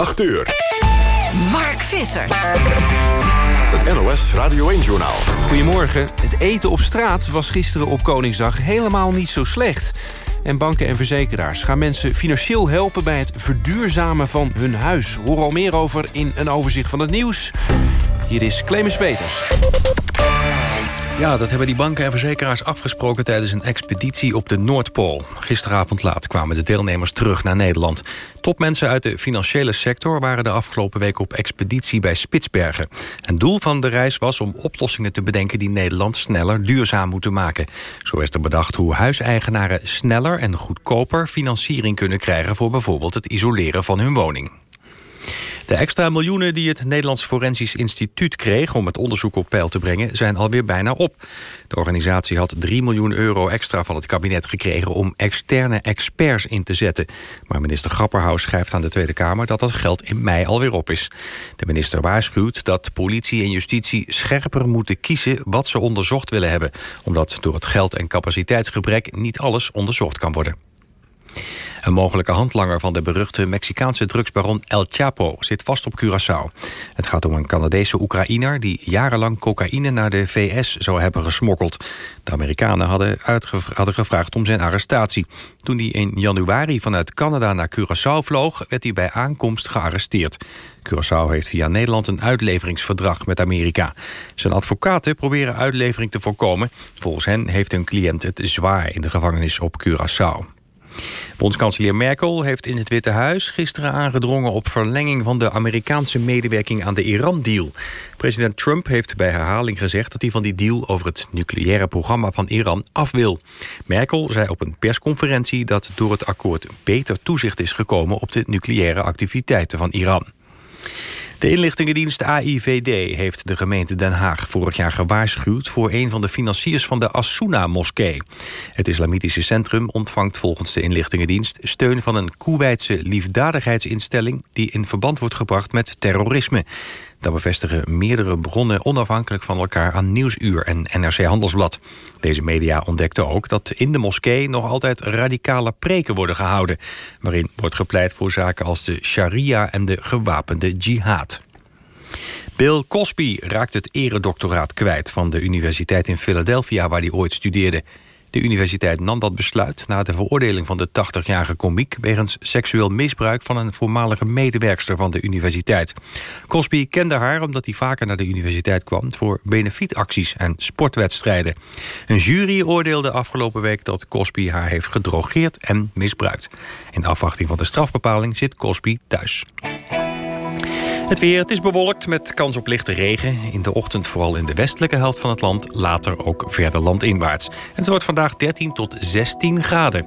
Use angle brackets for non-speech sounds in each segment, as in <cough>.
8 uur. Mark Visser. Het NOS Radio 1-journaal. Goedemorgen. Het eten op straat was gisteren op Koningsdag helemaal niet zo slecht. En banken en verzekeraars gaan mensen financieel helpen... bij het verduurzamen van hun huis. Hoor al meer over in een overzicht van het nieuws. Hier is Clemens Peters. Ja, dat hebben die banken en verzekeraars afgesproken... tijdens een expeditie op de Noordpool. Gisteravond laat kwamen de deelnemers terug naar Nederland. Topmensen uit de financiële sector waren de afgelopen week op expeditie bij Spitsbergen. Het doel van de reis was om oplossingen te bedenken... die Nederland sneller duurzaam moeten maken. Zo is er bedacht hoe huiseigenaren sneller en goedkoper... financiering kunnen krijgen voor bijvoorbeeld het isoleren van hun woning. De extra miljoenen die het Nederlands Forensisch Instituut kreeg... om het onderzoek op peil te brengen, zijn alweer bijna op. De organisatie had 3 miljoen euro extra van het kabinet gekregen... om externe experts in te zetten. Maar minister Grapperhaus schrijft aan de Tweede Kamer... dat dat geld in mei alweer op is. De minister waarschuwt dat politie en justitie scherper moeten kiezen... wat ze onderzocht willen hebben. Omdat door het geld- en capaciteitsgebrek niet alles onderzocht kan worden. Een mogelijke handlanger van de beruchte Mexicaanse drugsbaron El Chapo zit vast op Curaçao. Het gaat om een Canadese Oekraïner die jarenlang cocaïne naar de VS zou hebben gesmokkeld. De Amerikanen hadden, gevraagd om zijn arrestatie. Toen hij in januari vanuit Canada naar Curaçao vloog, werd hij bij aankomst gearresteerd. Curaçao heeft via Nederland een uitleveringsverdrag met Amerika. Zijn advocaten proberen uitlevering te voorkomen. Volgens hen heeft hun cliënt het zwaar in de gevangenis op Curaçao. Bondskanselier Merkel heeft in het Witte Huis gisteren aangedrongen op verlenging van de Amerikaanse medewerking aan de Iran-deal. President Trump heeft bij herhaling gezegd dat hij van die deal over het nucleaire programma van Iran af wil. Merkel zei op een persconferentie dat door het akkoord beter toezicht is gekomen op de nucleaire activiteiten van Iran. De inlichtingendienst AIVD heeft de gemeente Den Haag vorig jaar gewaarschuwd voor een van de financiers van de Asuna-moskee. Het islamitische centrum ontvangt volgens de inlichtingendienst steun van een Koeweitse liefdadigheidsinstelling die in verband wordt gebracht met terrorisme. Dat bevestigen meerdere bronnen onafhankelijk van elkaar aan Nieuwsuur en NRC Handelsblad. Deze media ontdekten ook dat in de moskee nog altijd radicale preken worden gehouden... waarin wordt gepleit voor zaken als de sharia en de gewapende jihad. Bill Cosby raakt het eredoctoraat kwijt van de universiteit in Philadelphia waar hij ooit studeerde. De universiteit nam dat besluit na de veroordeling van de 80-jarige komiek... wegens seksueel misbruik van een voormalige medewerkster van de universiteit. Cosby kende haar omdat hij vaker naar de universiteit kwam... voor benefietacties en sportwedstrijden. Een jury oordeelde afgelopen week dat Cosby haar heeft gedrogeerd en misbruikt. In afwachting van de strafbepaling zit Cosby thuis. Het weer, het is bewolkt met kans op lichte regen. In de ochtend vooral in de westelijke helft van het land. Later ook verder landinwaarts. En het wordt vandaag 13 tot 16 graden.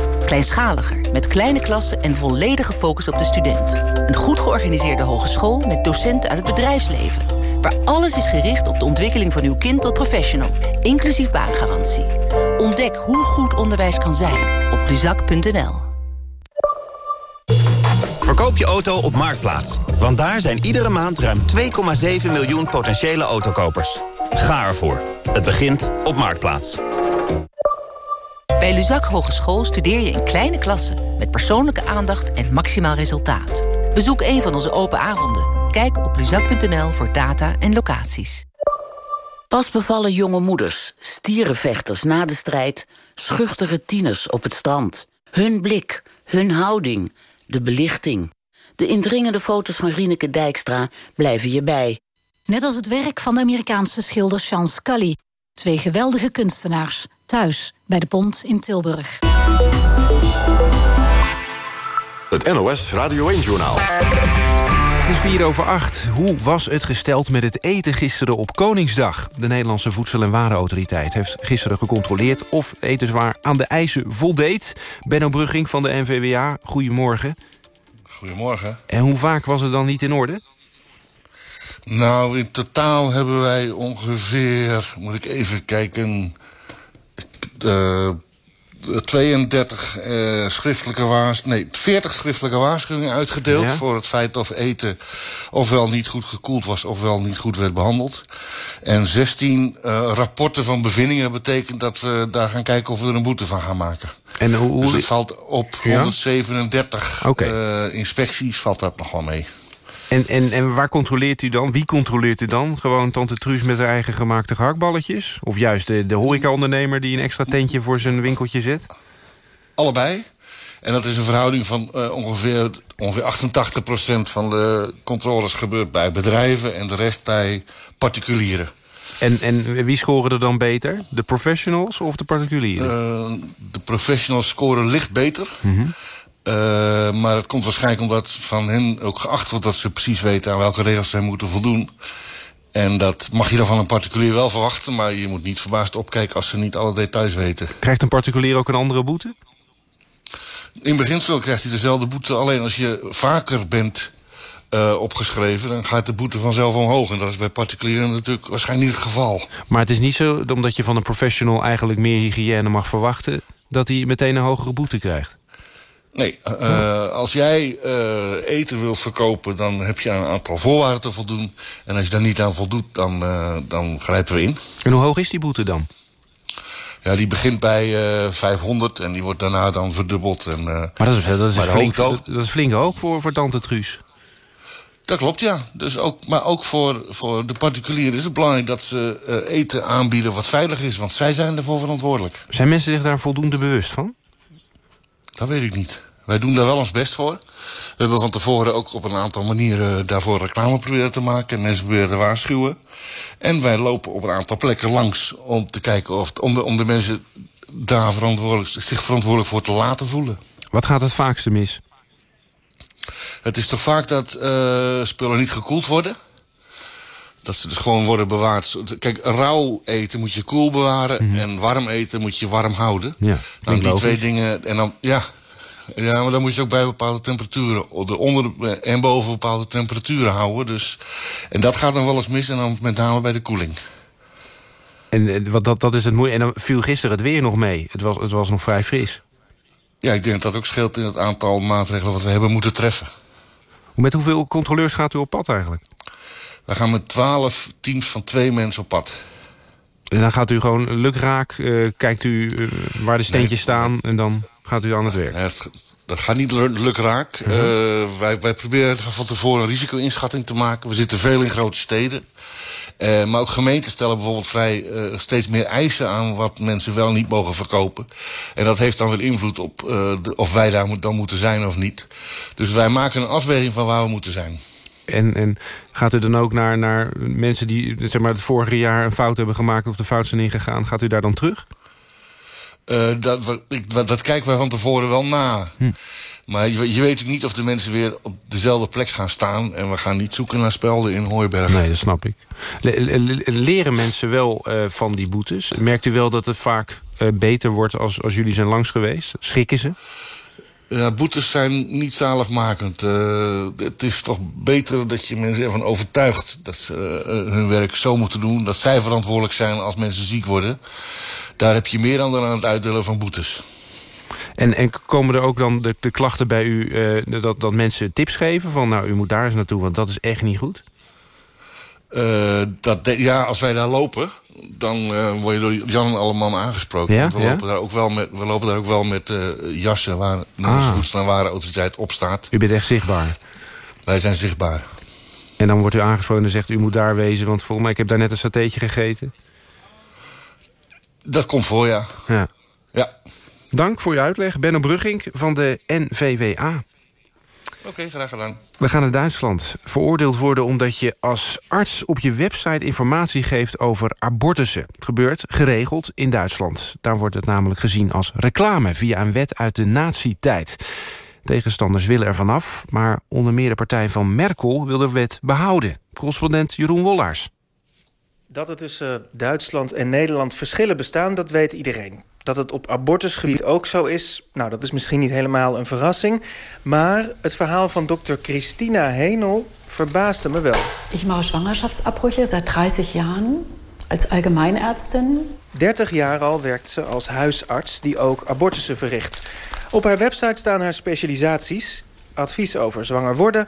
Kleinschaliger, met kleine klassen en volledige focus op de student. Een goed georganiseerde hogeschool met docenten uit het bedrijfsleven. Waar alles is gericht op de ontwikkeling van uw kind tot professional. Inclusief baangarantie. Ontdek hoe goed onderwijs kan zijn op luzak.nl. Verkoop je auto op Marktplaats. Want daar zijn iedere maand ruim 2,7 miljoen potentiële autokopers. Ga ervoor. Het begint op Marktplaats. Bij Luzak Hogeschool studeer je in kleine klassen... met persoonlijke aandacht en maximaal resultaat. Bezoek een van onze open avonden. Kijk op luzak.nl voor data en locaties. Pas bevallen jonge moeders, stierenvechters na de strijd... schuchtere tieners op het strand. Hun blik, hun houding, de belichting. De indringende foto's van Rieneke Dijkstra blijven je bij. Net als het werk van de Amerikaanse schilder Sean Scully. Twee geweldige kunstenaars, thuis bij de Pont in Tilburg. Het NOS Radio 1-journaal. Het is 4 over 8. Hoe was het gesteld met het eten gisteren op Koningsdag? De Nederlandse Voedsel- en Warenautoriteit heeft gisteren gecontroleerd... of etenswaar aan de eisen voldeed. Benno Brugging van de NVWA, goedemorgen. Goedemorgen. En hoe vaak was het dan niet in orde? Nou, in totaal hebben wij ongeveer, moet ik even kijken, uh, 32 uh, schriftelijke waars, nee, 40 schriftelijke waarschuwingen uitgedeeld ja? voor het feit of eten ofwel niet goed gekoeld was ofwel niet goed werd behandeld. En 16 uh, rapporten van bevindingen betekent dat we daar gaan kijken of we er een boete van gaan maken. En hoe, dus het valt op Ja? 137 Oké. uh, inspecties valt dat nog wel mee. En, en, en waar controleert u dan? Wie controleert u dan? Gewoon tante Truus met haar eigen gemaakte gehaktballetjes? Of juist de, de horecaondernemer die een extra tentje voor zijn winkeltje zet? Allebei. En dat is een verhouding van uh, ongeveer, ongeveer 88% van de controles gebeurt bij bedrijven... en de rest bij particulieren. En, en wie scoren er dan beter? De professionals of de particulieren? Uh, de professionals scoren licht beter... Mm -hmm. Uh, maar het komt waarschijnlijk omdat van hen ook geacht wordt dat ze precies weten aan welke regels zij moeten voldoen. En dat mag je dan van een particulier wel verwachten, maar je moet niet verbaasd opkijken als ze niet alle details weten. Krijgt een particulier ook een andere boete? In beginsel krijgt hij dezelfde boete, alleen als je vaker bent uh, opgeschreven, dan gaat de boete vanzelf omhoog. En dat is bij particulieren natuurlijk waarschijnlijk niet het geval. Maar het is niet zo, omdat je van een professional eigenlijk meer hygiëne mag verwachten, dat hij meteen een hogere boete krijgt? Nee, uh, als jij uh, eten wilt verkopen, dan heb je een aantal voorwaarden te voldoen. En als je daar niet aan voldoet, dan, uh, dan grijpen we in. En hoe hoog is die boete dan? Ja, die begint bij uh, 500 en die wordt daarna dan verdubbeld. En, maar dat is, dat is, flink, dat, dat is flink hoog voor, voor tante Truus. Dat klopt, ja. Dus ook, maar ook voor, voor de particulieren is het belangrijk dat ze eten aanbieden wat veilig is. Want zij zijn ervoor verantwoordelijk. Zijn mensen zich daar voldoende bewust van? Dat weet ik niet. Wij doen daar wel ons best voor. We hebben van tevoren ook op een aantal manieren daarvoor reclame proberen te maken. En mensen proberen te waarschuwen. En wij lopen op een aantal plekken langs om te kijken of om de, om de mensen daar verantwoordelijk, zich verantwoordelijk voor te laten voelen. Wat gaat het vaakste mis? Het is toch vaak dat uh, spullen niet gekoeld worden. Dat ze dus gewoon worden bewaard. Kijk, rauw eten moet je koel bewaren. Mhm. Mm -hmm. En warm eten moet je warm houden. Ja, nou, die logisch. twee dingen. En dan, ja, ja, maar dan moet je ook bij bepaalde temperaturen. De onder en boven bepaalde temperaturen houden. Dus, en dat gaat dan wel eens mis. En dan met name bij de koeling. En wat, dat, dat is het moeilijk. En dan viel gisteren het weer nog mee. Het was, het was nog vrij fris. Ja, ik denk dat dat ook scheelt in het aantal maatregelen wat we hebben moeten treffen. Met hoeveel controleurs gaat u op pad eigenlijk? We gaan met twaalf teams van twee mensen op pad. En dan gaat u gewoon lukraak, uh, kijkt u uh, waar de steentjes nee. staan... en dan gaat u aan het werk. Nee, dat gaat niet lukraak. Uh -huh. uh, wij, wij proberen van tevoren een risico-inschatting te maken. We zitten veel in grote steden. Maar ook gemeenten stellen bijvoorbeeld vrij steeds meer eisen aan wat mensen wel niet mogen verkopen. En dat heeft dan weer invloed op de, of wij daar moet, dan moeten zijn of niet. Dus wij maken een afweging van waar we moeten zijn. En, en gaat u dan ook naar, naar mensen die zeg maar, het vorige jaar een fout hebben gemaakt... of de fout zijn ingegaan, gaat u daar dan terug? Uh, dat, dat, dat kijken wij van tevoren wel na. Hm. Maar je, je weet ook niet of de mensen weer op dezelfde plek gaan staan... en we gaan niet zoeken naar spelden in Hooiberg. Nee, dat snap ik. Le le leren mensen wel uh, van die boetes? Merkt u wel dat het vaak uh, beter wordt als, als jullie zijn langs geweest? Schrikken ze? Ja, boetes zijn niet zaligmakend. Uh, het is toch beter dat je mensen ervan overtuigt... dat ze uh, hun werk zo moeten doen... dat zij verantwoordelijk zijn als mensen ziek worden. Daar heb je meer dan aan het uitdelen van boetes. En, en komen er ook dan de, de klachten bij u... Uh, dat, dat mensen tips geven van... nou, u moet daar eens naartoe, want dat is echt niet goed? Uh, dat de, ja, als wij daar lopen, dan uh, word je door Jan en alle mannen aangesproken. Ja? we, ja? lopen daar ook wel met, we lopen daar ook wel met uh, jassen waar de ah. voedselwarenautoriteit autoriteit op staat. U bent echt zichtbaar? Wij zijn zichtbaar. En dan wordt u aangesproken en zegt u moet daar wezen... want volgens mij, ik heb daar net een satéetje gegeten. Dat komt voor, ja. Ja. ja. Dank voor uw uitleg. Benno Brugging van de NVWA. Oké, okay, graag gedaan. We gaan naar Duitsland. Veroordeeld worden omdat je als arts op je website informatie geeft over abortussen. Het gebeurt geregeld in Duitsland. Daar wordt het namelijk gezien als reclame via een wet uit de nazi-tijd. Tegenstanders willen er vanaf, maar onder meer de partij van Merkel wil de wet behouden. Correspondent Jeroen Wollaars. Dat er tussen Duitsland en Nederland verschillen bestaan, dat weet iedereen. Dat het op abortusgebied ook zo is, nou, dat is misschien niet helemaal een verrassing. Maar het verhaal van dokter Christina Henel verbaasde me wel. Ik maak zwangerschaftsabbrüche seit 30 jaar als Allgemeinärztin. 30 jaar al werkt ze als huisarts die ook abortussen verricht. Op haar website staan haar specialisaties. Advies over zwanger worden,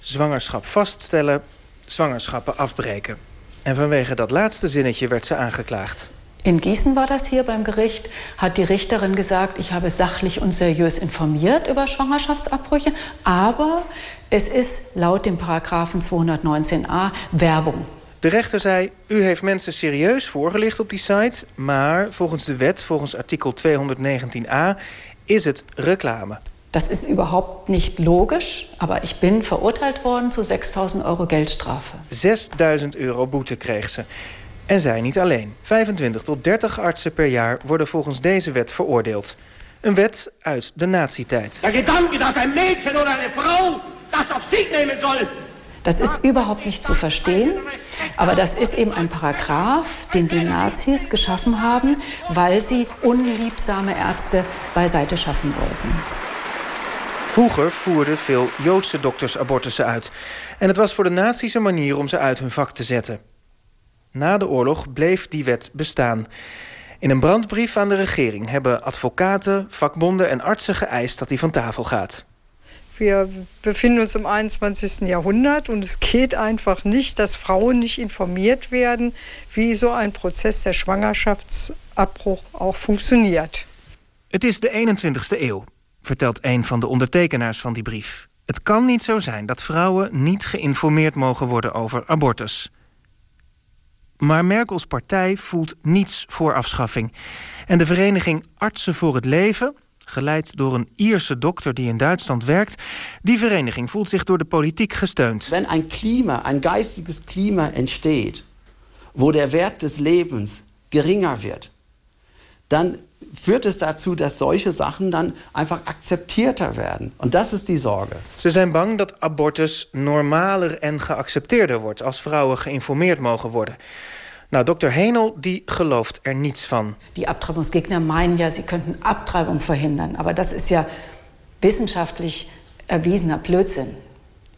zwangerschap vaststellen, zwangerschappen afbreken. En vanwege dat laatste zinnetje werd ze aangeklaagd. In Gießen war das hier beim Gericht, hat die Richterin gesagt, ich habe sachlich und seriös informiert über Schwangerschaftsabbrüche, aber es ist laut dem Paragraphen 219a Werbung. De rechter zei, u heeft mensen serieus voorgelicht op die site... maar volgens de wet, volgens artikel 219a, is het reclame. Das ist überhaupt nicht logisch, aber ich bin verurteilt worden zu 6000 Euro Geldstrafe. 6000 euro boete kreeg ze. En zij niet alleen. 25 tot 30 artsen per jaar worden volgens deze wet veroordeeld. Een wet uit de nazi-tijd. De gedanke dat een Mädchen of een vrouw dat op zich nemen zal. Das ist überhaupt nicht zu verstehen, aber das ist eben ein Paragraph, den die Nazis geschaffen haben, weil sie unliebsame Ärzte beiseite schaffen wollten. Vroeger voerden veel Joodse dokters abortussen uit. En het was voor de nazi's een manier om ze uit hun vak te zetten. Na de oorlog bleef die wet bestaan. In een brandbrief aan de regering hebben advocaten, vakbonden en artsen geëist dat die van tafel gaat. Wir befinden uns im 21. Jahrhundert und es geht einfach nicht, dass Frauen nicht informiert werden, wie so ein Prozess der Schwangerschaftsabbruch auch funktioniert. Het is de 21ste eeuw, vertelt een van de ondertekenaars van die brief. Het kan niet zo zijn dat vrouwen niet geïnformeerd mogen worden over abortus. Maar Merkels partij voelt niets voor afschaffing. En de vereniging Artsen voor het Leven, geleid door een Ierse dokter die in Duitsland werkt, die vereniging voelt zich door de politiek gesteund. Wenn ein Klima, ein geistiges Klima entsteht, wo der Wert des Lebens geringer wird, dann führt es dazu, dass solche Sachen dann einfach akzeptierter werden. Und das ist die Sorge. Ze zijn bang dat abortus normaler en geaccepteerder wordt als vrouwen geïnformeerd mogen worden. Nou, dokter Henel die gelooft er niets van. Die Abtreibungsgegner meinen ja, sie könnten Abtreibung verhindern. Aber das ist ja wissenschaftlich erwiesener Blödsinn.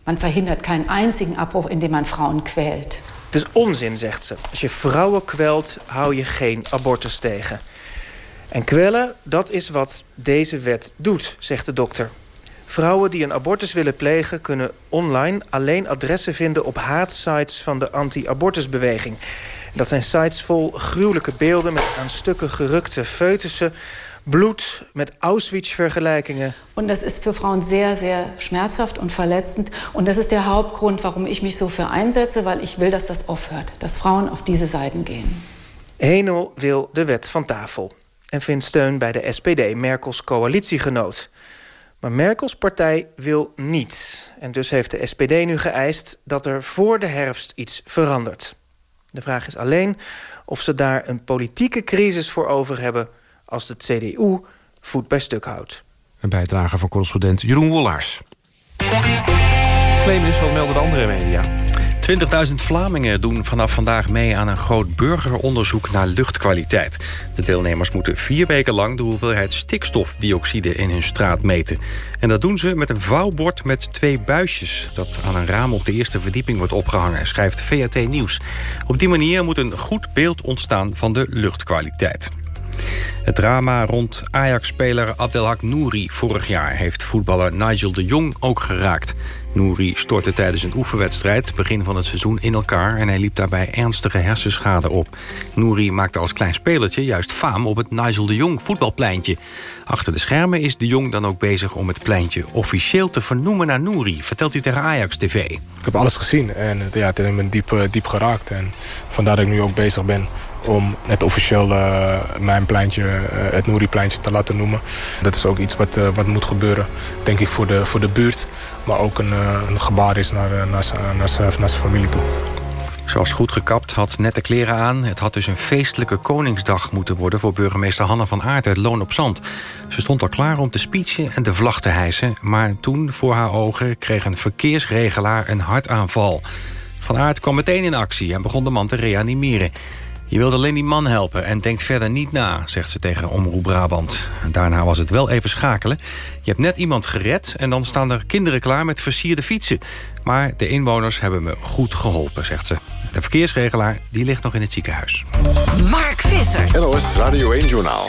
Man verhindert keinen einzigen Abbruch, indem man Frauen quält. Het is onzin, zegt ze. Als je vrouwen kwelt, hou je geen abortus tegen. En kwellen, dat is wat deze wet doet, zegt de dokter. Vrouwen die een abortus willen plegen... kunnen online alleen adressen vinden op haatsites van de anti-abortusbeweging. Dat zijn sites vol gruwelijke beelden met aan stukken gerukte foetussen... bloed met Auschwitz-vergelijkingen. Und das ist für Frauen sehr, sehr schmerzhaft und verletzend. Und das ist der Hauptgrund, warum ich mich so für einsetze, weil ich will, dass das aufhört. Dass Frauen auf diese Seiten gehen. Henel wil de wet van tafel en vindt steun bij de SPD, Merkels coalitiegenoot. Maar Merkels partij wil niet. En dus heeft de SPD nu geëist dat er voor de herfst iets verandert. De vraag is alleen of ze daar een politieke crisis voor over hebben... als de CDU voet bij stuk houdt. Een bijdrage van correspondent Jeroen Wollaars. Clemens van melden de andere media. 20.000 Vlamingen doen vanaf vandaag mee aan een groot burgeronderzoek naar luchtkwaliteit. De deelnemers moeten vier weken lang de hoeveelheid stikstofdioxide in hun straat meten. En dat doen ze met een vouwbord met twee buisjes... dat aan een raam op de eerste verdieping wordt opgehangen, schrijft VRT Nieuws. Op die manier moet een goed beeld ontstaan van de luchtkwaliteit. Het drama rond Ajax-speler Abdelhak Nouri vorig jaar... heeft voetballer Nigel de Jong ook geraakt. Nouri stortte tijdens een oefenwedstrijd begin van het seizoen in elkaar... en hij liep daarbij ernstige hersenschade op. Nouri maakte als klein spelertje juist faam op het Nigel de Jong voetbalpleintje. Achter de schermen is de Jong dan ook bezig om het pleintje officieel te vernoemen naar Nouri... vertelt hij tegen Ajax TV. Ik heb alles gezien en ja, het heeft me diep, diep geraakt. En vandaar dat ik nu ook bezig ben om het officieel uh, mijn pleintje, uh, het Nouri-pleintje te laten noemen. Dat is ook iets wat, uh, wat moet gebeuren, denk ik, voor de, voor de buurt. Maar ook een, een gebaar is naar, naar, naar, naar zijn familie toe. Zoals goed gekapt, had nette kleren aan. Het had dus een feestelijke Koningsdag moeten worden... voor burgemeester Hanne van Aert uit Loon op Zand. Ze stond al klaar om te speechen en de vlag te hijsen... maar toen, voor haar ogen, kreeg een verkeersregelaar een hartaanval. Van Aert kwam meteen in actie en begon de man te reanimeren. Je wilde alleen die man helpen en denkt verder niet na, zegt ze tegen Omroep Brabant. Daarna was het wel even schakelen. Je hebt net iemand gered en dan staan er kinderen klaar met versierde fietsen. Maar de inwoners hebben me goed geholpen, zegt ze. De verkeersregelaar die ligt nog in het ziekenhuis. Mark Visser. NOS Radio 1 Journaal.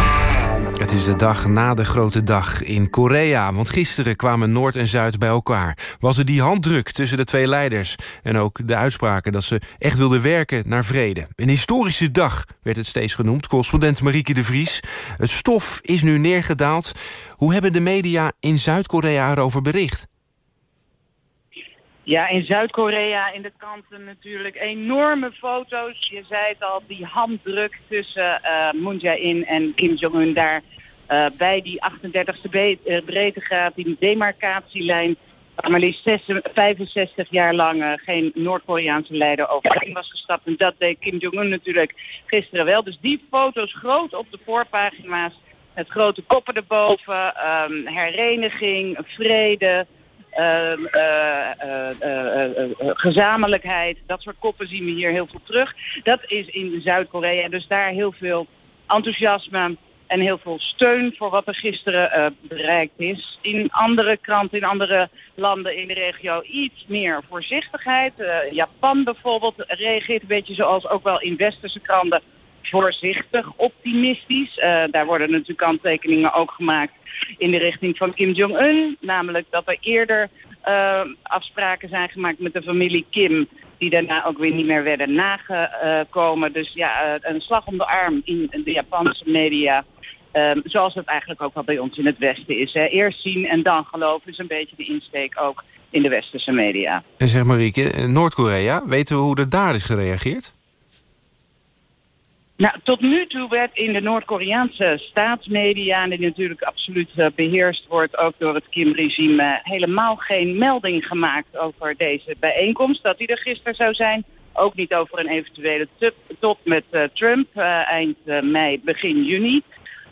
Het is de dag na de grote dag in Korea. Want gisteren kwamen Noord en Zuid bij elkaar. Was er die handdruk tussen de twee leiders. En ook de uitspraken dat ze echt wilden werken naar vrede. Een historische dag werd het steeds genoemd. Correspondent Marieke de Vries. Het stof is nu neergedaald. Hoe hebben de media in Zuid-Korea erover bericht? Ja, in Zuid-Korea in de kranten natuurlijk enorme foto's. Je zei het al, die handdruk tussen uh, Moon Jae-in en Kim Jong-un daar uh, bij die 38e uh, breedtegraad, die demarcatielijn, waar maar liefst 65 jaar lang geen Noord-Koreaanse leider overheen was gestapt. En dat deed Kim Jong-un natuurlijk gisteren wel. Dus die foto's groot op de voorpagina's, met grote koppen erboven, um, hereniging, vrede... Uh, uh, uh, gezamenlijkheid, dat soort koppen zien we hier heel veel terug. Dat is in Zuid-Korea, dus daar heel veel enthousiasme en heel veel steun voor wat er gisteren bereikt is. In andere kranten, in andere landen in de regio iets meer voorzichtigheid. Japan bijvoorbeeld reageert een beetje zoals ook wel in westerse kranten voorzichtig optimistisch. Uh, daar worden natuurlijk kanttekeningen ook gemaakt in de richting van Kim Jong-un. Namelijk dat er eerder uh, afspraken zijn gemaakt met de familie Kim... die daarna ook weer niet meer werden nagekomen. Dus ja, uh, een slag om de arm in de Japanse media... Um, zoals het eigenlijk ook wel bij ons in het Westen is. Eerst zien en dan geloven is een beetje de insteek ook in de westerse media. En zeg Marieke, Noord-Korea, weten we hoe er daar is gereageerd? Nou, tot nu toe werd in de Noord-Koreaanse staatsmedia... die natuurlijk absoluut uh, beheerst wordt ook door het Kim-regime... Helemaal geen melding gemaakt over deze bijeenkomst. Dat die er gisteren zou zijn. Ook niet over een eventuele top met uh, Trump eind mei, begin juni.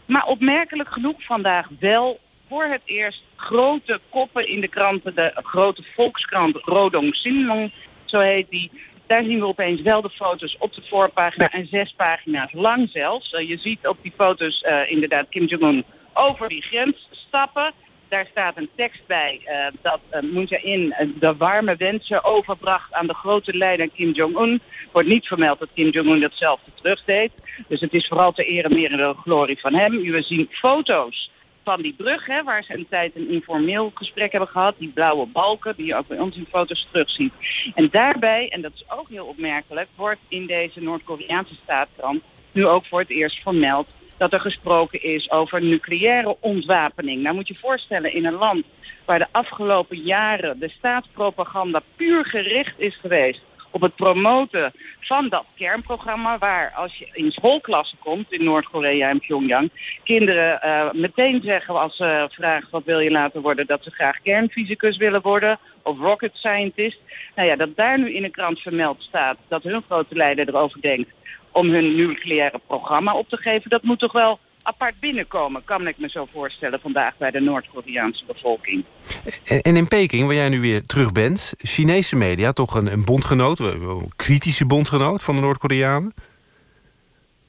Maar opmerkelijk genoeg vandaag wel voor het eerst grote koppen in de kranten. De grote volkskrant Rodong Sinmong, zo heet die daar zien we opeens wel de foto's op de voorpagina en zes pagina's lang zelfs. Uh, je ziet op die foto's uh, inderdaad Kim Jong-un over die grens stappen. Daar staat een tekst bij uh, dat uh, Moon Jae-in de warme wensen overbracht aan de grote leider Kim Jong-un. Wordt niet vermeld dat Kim Jong-un datzelfde terugdeed. Dus het is vooral ter ere meer de glorie van hem. We zien foto's van die brug, hè, waar ze een tijd een informeel gesprek hebben gehad. Die blauwe balken, die je ook bij ons in foto's terugziet. En daarbij, en dat is ook heel opmerkelijk, wordt in deze Noord-Koreaanse staatskrant nu ook voor het eerst vermeld dat er gesproken is over nucleaire ontwapening. Nou moet je voorstellen, in een land waar de afgelopen jaren de staatspropaganda puur gericht is geweest op het promoten van dat kernprogramma... waar als je in schoolklassen komt in Noord-Korea en Pyongyang... kinderen uh, meteen zeggen als ze vragen wat wil je laten worden... dat ze graag kernfysicus willen worden of rocket scientist. Nou ja, dat daar nu in de krant vermeld staat dat hun grote leider erover denkt... om hun nucleaire programma op te geven, dat moet toch wel apart binnenkomen, kan ik me zo voorstellen vandaag bij de Noord-Koreaanse bevolking. En in Peking, waar jij nu weer terug bent, Chinese media, toch een, een bondgenoot, een kritische bondgenoot van de Noord-Koreanen?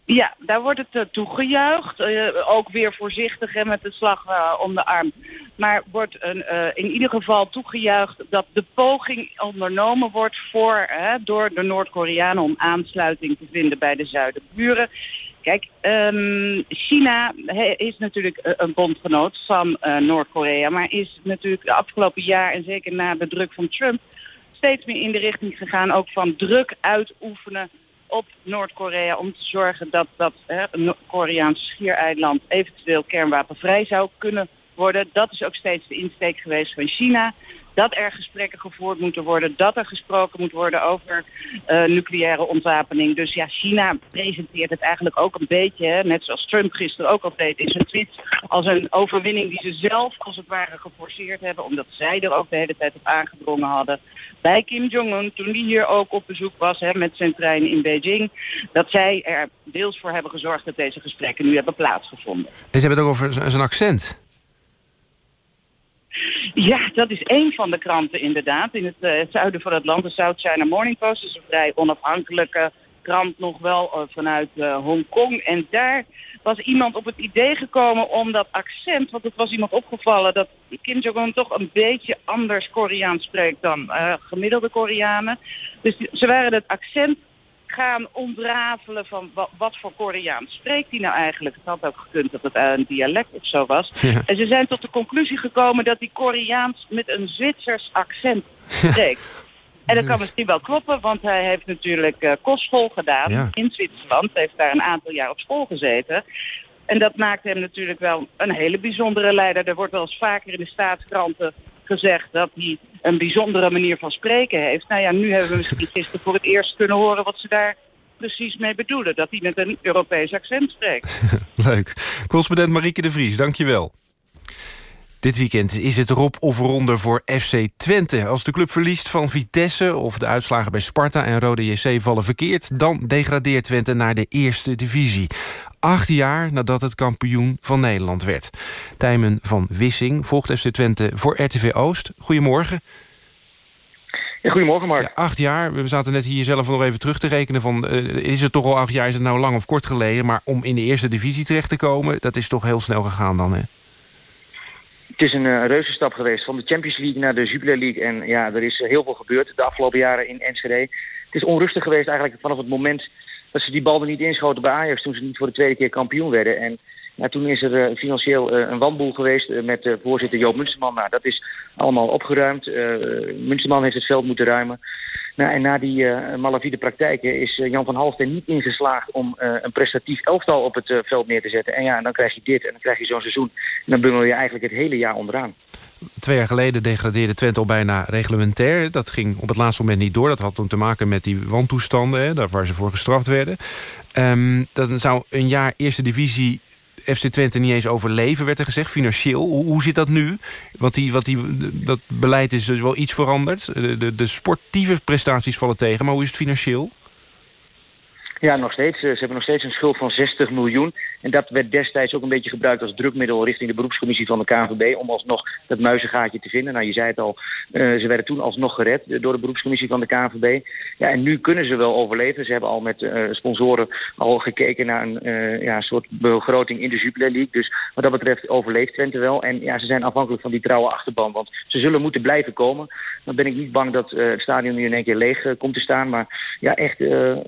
Ja, daar wordt het uh, toegejuicht. Uh, ook weer voorzichtig hè, met de slag uh, om de arm. Maar wordt een, in ieder geval toegejuicht dat de poging ondernomen wordt voor, door de Noord-Koreanen om aansluiting te vinden bij de zuidenburen. Kijk, um, China is natuurlijk een bondgenoot van uh, Noord-Korea, maar is natuurlijk de afgelopen jaar en zeker na de druk van Trump steeds meer in de richting gegaan ook van druk uitoefenen op Noord-Korea om te zorgen dat dat Koreaanse schiereiland eventueel kernwapenvrij zou kunnen worden. Dat is ook steeds de insteek geweest van China dat er gesprekken gevoerd moeten worden, dat er gesproken moet worden over uh, nucleaire ontwapening. Dus ja, China presenteert het eigenlijk ook een beetje, net zoals Trump gisteren ook al deed in zijn tweet, als een overwinning die ze zelf als het ware geforceerd hebben, omdat zij er ook de hele tijd op aangedrongen hadden bij Kim Jong-un, toen die hier ook op bezoek was hè, met zijn trein in Beijing, dat zij er deels voor hebben gezorgd dat deze gesprekken nu hebben plaatsgevonden. En ze hebben het ook over zijn accent. Ja, dat is één van de kranten inderdaad. In het uh, zuiden van het land, de South China Morning Post... is een vrij onafhankelijke krant nog wel uh, vanuit uh, Hongkong. En daar was iemand op het idee gekomen om dat accent... want het was iemand opgevallen dat Kim Jong-un toch een beetje anders Koreaans spreekt dan gemiddelde Koreanen. Dus ze waren het accent gaan ontrafelen van wat, wat, voor Koreaans spreekt hij nou eigenlijk. Het had ook gekund dat het een dialect of zo was. Ja. En ze zijn tot de conclusie gekomen dat hij Koreaans met een Zwitsers accent <laughs> spreekt. En dat kan misschien wel kloppen, want hij heeft natuurlijk uh, kostschool gedaan ja. in Zwitserland. Hij heeft daar een aantal jaar op school gezeten. En dat maakt hem natuurlijk wel een hele bijzondere leider. Er wordt wel eens vaker in de staatskranten gezegd dat hij een bijzondere manier van spreken heeft. Nou ja, nu hebben we misschien gisteren voor het eerst kunnen horen wat ze daar precies mee bedoelen. Dat hij met een Europees accent spreekt. <laughs> Leuk. Correspondent Marieke de Vries, dankjewel. Dit weekend is het erop of eronder voor FC Twente. Als de club verliest van Vitesse of de uitslagen bij Sparta en Rode JC vallen verkeerd... dan degradeert Twente naar de eerste divisie. Acht jaar nadat het kampioen van Nederland werd. Tijmen van Wissing volgt FC Twente voor RTV Oost. Goedemorgen. Ja, goedemorgen, Mark. Ja, acht jaar. We zaten net hier zelf nog even terug te rekenen van... Uh, is het toch al acht jaar, is het nou lang of kort geleden... maar om in de eerste divisie terecht te komen... dat is toch heel snel gegaan dan, hè? Het is een uh, reuzenstap geweest van de Champions League naar de Jupiler League. En ja, er is heel veel gebeurd de afgelopen jaren in Enschede. Het is onrustig geweest eigenlijk vanaf het moment dat ze die bal er niet inschoten bij Ajax... toen ze niet voor de tweede keer kampioen werden. En ja, toen is er uh, financieel uh, een wanboel geweest uh, met voorzitter Joop Munsterman. Nou, dat is allemaal opgeruimd. Munsterman heeft het veld moeten ruimen. Nou, en na die uh, malafide praktijken is uh, Jan van Halsten niet ingeslaagd om uh, een prestatief elftal op het veld neer te zetten. En ja, dan krijg je dit en dan krijg je zo'n seizoen. En dan bungel je eigenlijk het hele jaar onderaan. Twee jaar geleden degradeerde Twente al bijna reglementair. Dat ging op het laatste moment niet door. Dat had toen te maken met die wantoestanden, hè, waar ze voor gestraft werden. Um, dan zou een jaar eerste divisie FC Twente niet eens overleven, werd er gezegd, financieel. Hoe, hoe zit dat nu? Want die, wat die, dat beleid is dus wel iets veranderd. De, de, de sportieve prestaties vallen tegen, maar hoe is het financieel? Ja, nog steeds. Ze hebben nog steeds een schuld van 60 miljoen. En dat werd destijds ook een beetje gebruikt als drukmiddel richting de beroepscommissie van de KNVB om alsnog dat muizengaatje te vinden. Nou, je zei het al, uh, ze werden toen alsnog gered door de beroepscommissie van de KNVB. Ja, en nu kunnen ze wel overleven. Ze hebben al met uh, sponsoren al gekeken naar een uh, ja, soort begroting in de Jupiler League. Dus wat dat betreft overleeft Twente wel. En ja, ze zijn afhankelijk van die trouwe achterban, want ze zullen moeten blijven komen. Dan ben ik niet bang dat het stadion nu in één keer leeg komt te staan. Maar ja, echt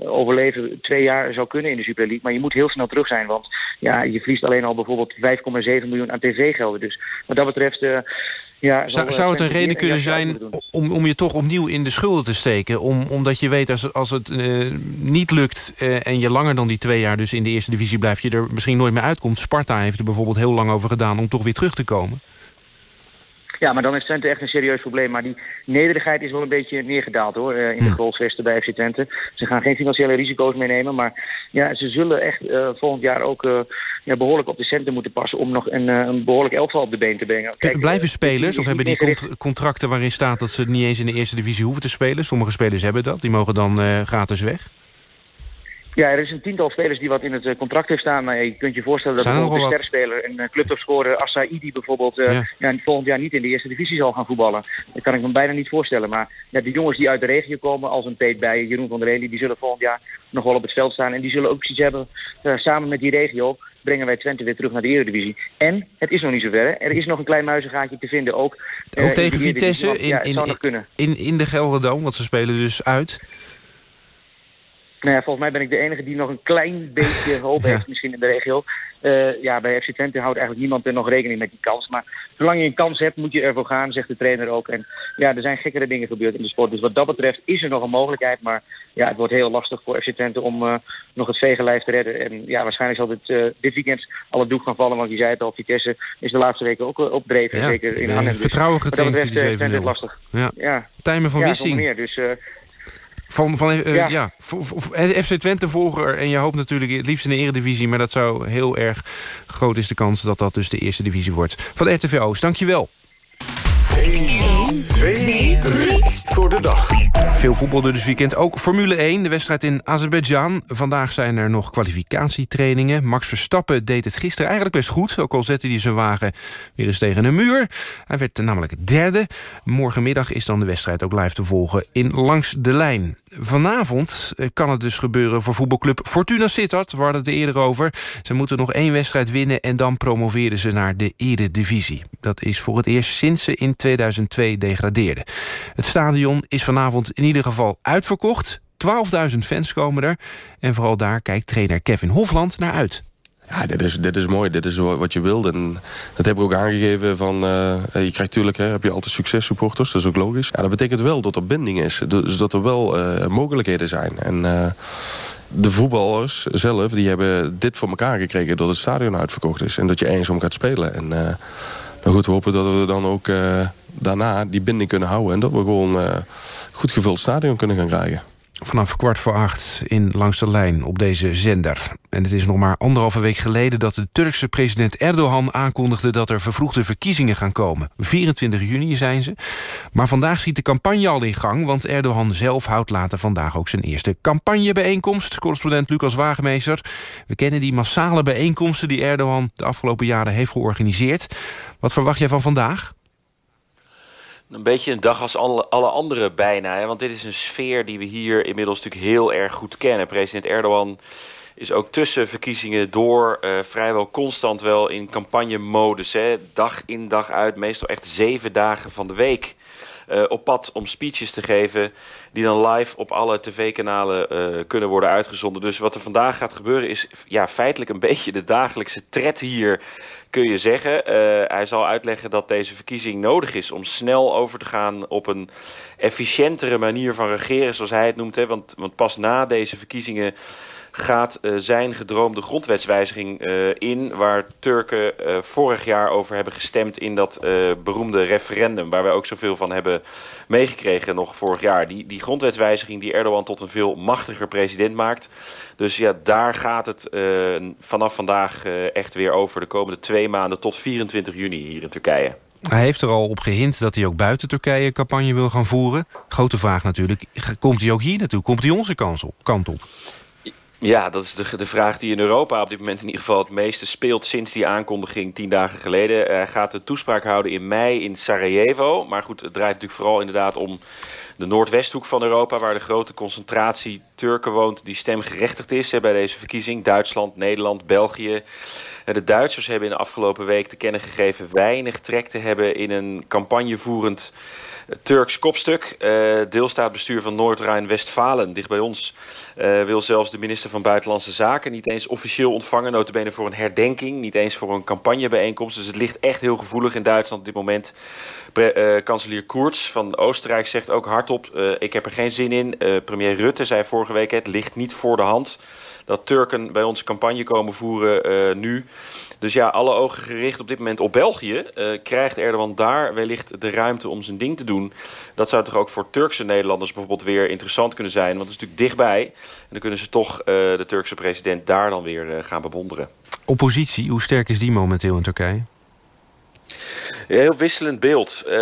overleven twee jaar zou kunnen in de Super League. Maar je moet heel snel terug zijn, want ja, je verliest alleen al bijvoorbeeld 5,7 miljoen aan tv-gelden. Dus wat dat betreft... Uh, ja, zou, zou het een reden kunnen zijn om, om je toch opnieuw in de schulden te steken? Om, omdat je weet als, als het uh, niet lukt uh, en je langer dan die twee jaar dus in de eerste divisie blijft... je er misschien nooit meer uitkomt. Sparta heeft er bijvoorbeeld heel lang over gedaan om toch weer terug te komen. Ja, maar dan is Twente echt een serieus probleem. Maar die nederigheid is wel een beetje neergedaald hoor, uh, in de goalsvesten bij FC Twente. Ze gaan geen financiële risico's meenemen. Maar ja, ze zullen echt uh, volgend jaar ook uh, ja, behoorlijk op de centen moeten passen... om nog een, een behoorlijk elftal op de been te brengen. Kijk, Blijven spelers of hebben die cont contracten waarin staat... dat ze niet eens in de eerste divisie hoeven te spelen? Sommige spelers hebben dat. Die mogen dan gratis weg. Ja, er is een tiental spelers die wat in het contract heeft staan. Maar je kunt je voorstellen dat bijvoorbeeld een sterspeler, een clubtopscorer, Assaidi bijvoorbeeld, uh, ja. Ja, volgend jaar niet in de eerste divisie zal gaan voetballen. Dat kan ik me bijna niet voorstellen. Maar ja, de jongens die uit de regio komen, als een Peet bij Jeroen van der Elen, die zullen volgend jaar nog wel op het veld staan. En die zullen ook iets hebben, uh, samen met die regio brengen wij Twente weer terug naar de Eredivisie. En het is nog niet zover. Er is nog een klein muizengaatje te vinden ook. Ook tegen Vitesse in, in, in, in, in de Gelderdoom, want ze spelen dus uit. Nou ja, volgens mij ben ik de enige die nog een klein beetje <laughs> hoop heeft misschien in de regio. Uh, ja, bij FC Twente houdt eigenlijk niemand er nog rekening met die kans. Maar zolang je een kans hebt, moet je ervoor gaan, zegt de trainer ook. En ja, er zijn gekkere dingen gebeurd in de sport. Dus wat dat betreft is er nog een mogelijkheid. Maar ja, het wordt heel lastig voor FC Twente om uh, nog het vegenlijf te redden. En ja, waarschijnlijk zal dit, uh, dit weekend al het doek gaan vallen. Want je zei het al, Vitesse is de laatste weken ook opdreven. Ja, zeker in Arnhem. Vertrouwen getraind, dus, dat betreft, lastig. Ja. ja. Tijmen van ja, Wissing. Meer, dus... Van, van uh, ja, ja FC Twente volger. En je hoopt natuurlijk het liefst in de eredivisie. Maar dat zou heel erg groot is de kans dat dat dus de eerste divisie wordt. Van de RTV Oost, dankjewel. 1, 2, 3 voor de dag. Veel voetbal dus weekend. Ook Formule 1, de wedstrijd in Azerbeidzjan. Vandaag zijn er nog kwalificatietrainingen. Max Verstappen deed het gisteren eigenlijk best goed. Ook al zette hij zijn wagen weer eens tegen een muur. Hij werd namelijk derde. Morgenmiddag is dan de wedstrijd ook live te volgen in Langs de Lijn. vanavond eh, kan het dus gebeuren voor voetbalclub Fortuna Sittard. We hadden het eerder over. Ze moeten nog één wedstrijd winnen... en dan promoveren ze naar de eredivisie. Dat is voor het eerst sinds ze in 2002 degradeerden. Het stadion is vanavond in ieder geval uitverkocht. 12.000 fans komen er. En vooral daar kijkt trainer Kevin Hofland naar uit. Ja, dit is, dit is mooi. Dit is wat je wilt. En dat heb ik ook aangegeven. Van, uh, je krijgt natuurlijk heb je altijd successupporters. Dat is ook logisch. Ja, dat betekent wel dat er binding is. Dus dat er wel uh, mogelijkheden zijn. En de voetballers zelf die hebben dit voor elkaar gekregen... dat het stadion uitverkocht is. En dat je eenzaam gaat spelen. En nou goed, we hopen dat we dan ook daarna die binding kunnen houden. En dat we gewoon goed gevuld stadion kunnen gaan krijgen vanaf kwart voor acht in Langs de Lijn op deze zender. En het is nog maar anderhalve week geleden dat de Turkse president Erdogan aankondigde dat er vervroegde verkiezingen gaan komen. 24 juni zijn ze. Maar vandaag ziet de campagne al in gang, want Erdogan zelf houdt later vandaag ook zijn eerste campagnebijeenkomst. Correspondent Lucas Wagemeester. We kennen die massale bijeenkomsten die Erdogan de afgelopen jaren heeft georganiseerd. Wat verwacht jij van vandaag? Een beetje een dag als alle, andere bijna. Hè? Want dit is een sfeer die we hier inmiddels natuurlijk heel erg goed kennen. President Erdogan is ook tussen verkiezingen door uh, vrijwel constant wel in campagnemodus. Hè? Dag in dag uit, meestal echt zeven dagen van de week. Uh, op pad om speeches te geven die dan live op alle tv-kanalen uh, kunnen worden uitgezonden. Dus wat er vandaag gaat gebeuren is ja, feitelijk een <laughs> beetje de dagelijkse tred hier, kun je zeggen. Uh, hij zal uitleggen dat deze verkiezing nodig is om snel over te gaan op een efficiëntere manier van regeren, zoals hij het noemt. Hè. Want, want pas na deze verkiezingen gaat uh, zijn gedroomde grondwetswijziging uh, in... waar Turken uh, vorig jaar over hebben gestemd in dat beroemde referendum... waar wij ook zoveel van hebben meegekregen nog vorig jaar. Die, die grondwetswijziging die Erdogan tot een veel machtiger president maakt. Dus ja, daar gaat het vanaf vandaag echt weer over... de komende twee maanden tot 24 juni hier in Turkije. Hij heeft er al op gehind dat hij ook buiten Turkije campagne wil gaan voeren. Grote vraag natuurlijk, komt hij ook hier naartoe? Komt hij onze kant op? Ja, dat is de, de vraag die in Europa op dit moment in ieder geval het meeste speelt sinds die aankondiging tien dagen geleden. Hij gaat de toespraak houden in mei in Sarajevo. Maar goed, het draait natuurlijk vooral inderdaad om de noordwesthoek van Europa... waar de grote concentratie Turken woont die stemgerechtigd is bij deze verkiezing. Duitsland, Nederland, België. De Duitsers hebben in de afgelopen week te kennen gegeven... weinig trek te hebben in een campagnevoerend Turks kopstuk. Uh, deelstaatbestuur van Noord-Rijn-Westfalen, dicht bij ons... Uh, wil zelfs de minister van Buitenlandse Zaken niet eens officieel ontvangen. Notabene voor een herdenking, niet eens voor een campagnebijeenkomst. Dus het ligt echt heel gevoelig in Duitsland op dit moment. Uh, kanselier Koerts van Oostenrijk zegt ook hardop... Ik heb er geen zin in. premier Rutte zei vorige week... het ligt niet voor de hand dat Turken bij onze campagne komen voeren nu... Dus ja, alle ogen gericht op dit moment op België. Uh, krijgt Erdogan daar wellicht de ruimte om zijn ding te doen? Dat zou toch ook voor Turkse Nederlanders bijvoorbeeld weer interessant kunnen zijn. Want het is natuurlijk dichtbij. En dan kunnen ze toch uh, de Turkse president daar dan weer uh, gaan bewonderen. Oppositie, hoe sterk is die momenteel in Turkije? Heel wisselend beeld. Uh,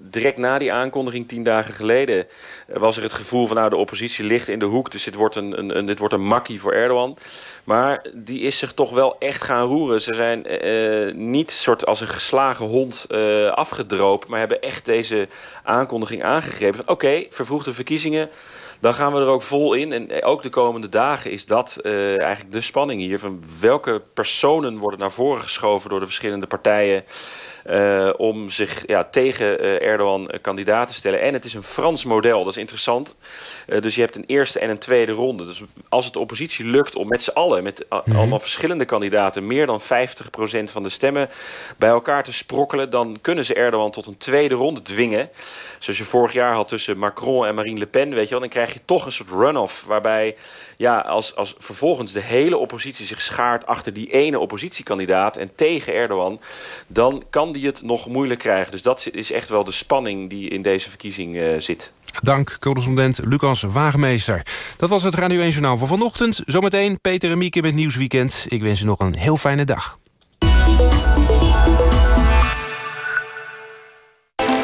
direct na die aankondiging tien dagen geleden was er het gevoel van nou de oppositie ligt in de hoek. Dus dit wordt een, een, een dit wordt een makkie voor Erdogan. Maar die is zich toch wel echt gaan roeren. Ze zijn uh, niet soort als een geslagen hond uh, afgedropen... maar hebben echt deze aankondiging aangegrepen. Oké, vervroegde verkiezingen, dan gaan we er ook vol in. En ook de komende dagen is dat eigenlijk de spanning hier. Van welke personen worden naar voren geschoven door de verschillende partijen... Uh, om zich ja, tegen uh, Erdogan uh, kandidaat te stellen. En het is een Frans model, dat is interessant. dus je hebt een eerste en een tweede ronde. Dus als het de oppositie lukt om met z'n allen, met mm -hmm. allemaal verschillende kandidaten... meer dan 50% van de stemmen bij elkaar te sprokkelen... dan kunnen ze Erdogan tot een tweede ronde dwingen. Zoals je vorig jaar had tussen Macron en Marine Le Pen, weet je wel... dan krijg je toch een soort run-off waarbij ja, als, als vervolgens de hele oppositie zich schaart achter die ene oppositiekandidaat en tegen Erdogan, dan kan die het nog moeilijk krijgen. Dus dat is echt wel de spanning die in deze verkiezing uh, zit. Dank, correspondent Lucas Wagemeester. Dat was het Radio 1 Journaal van vanochtend. Zometeen Peter en Mieke met Nieuwsweekend. Ik wens u nog een heel fijne dag.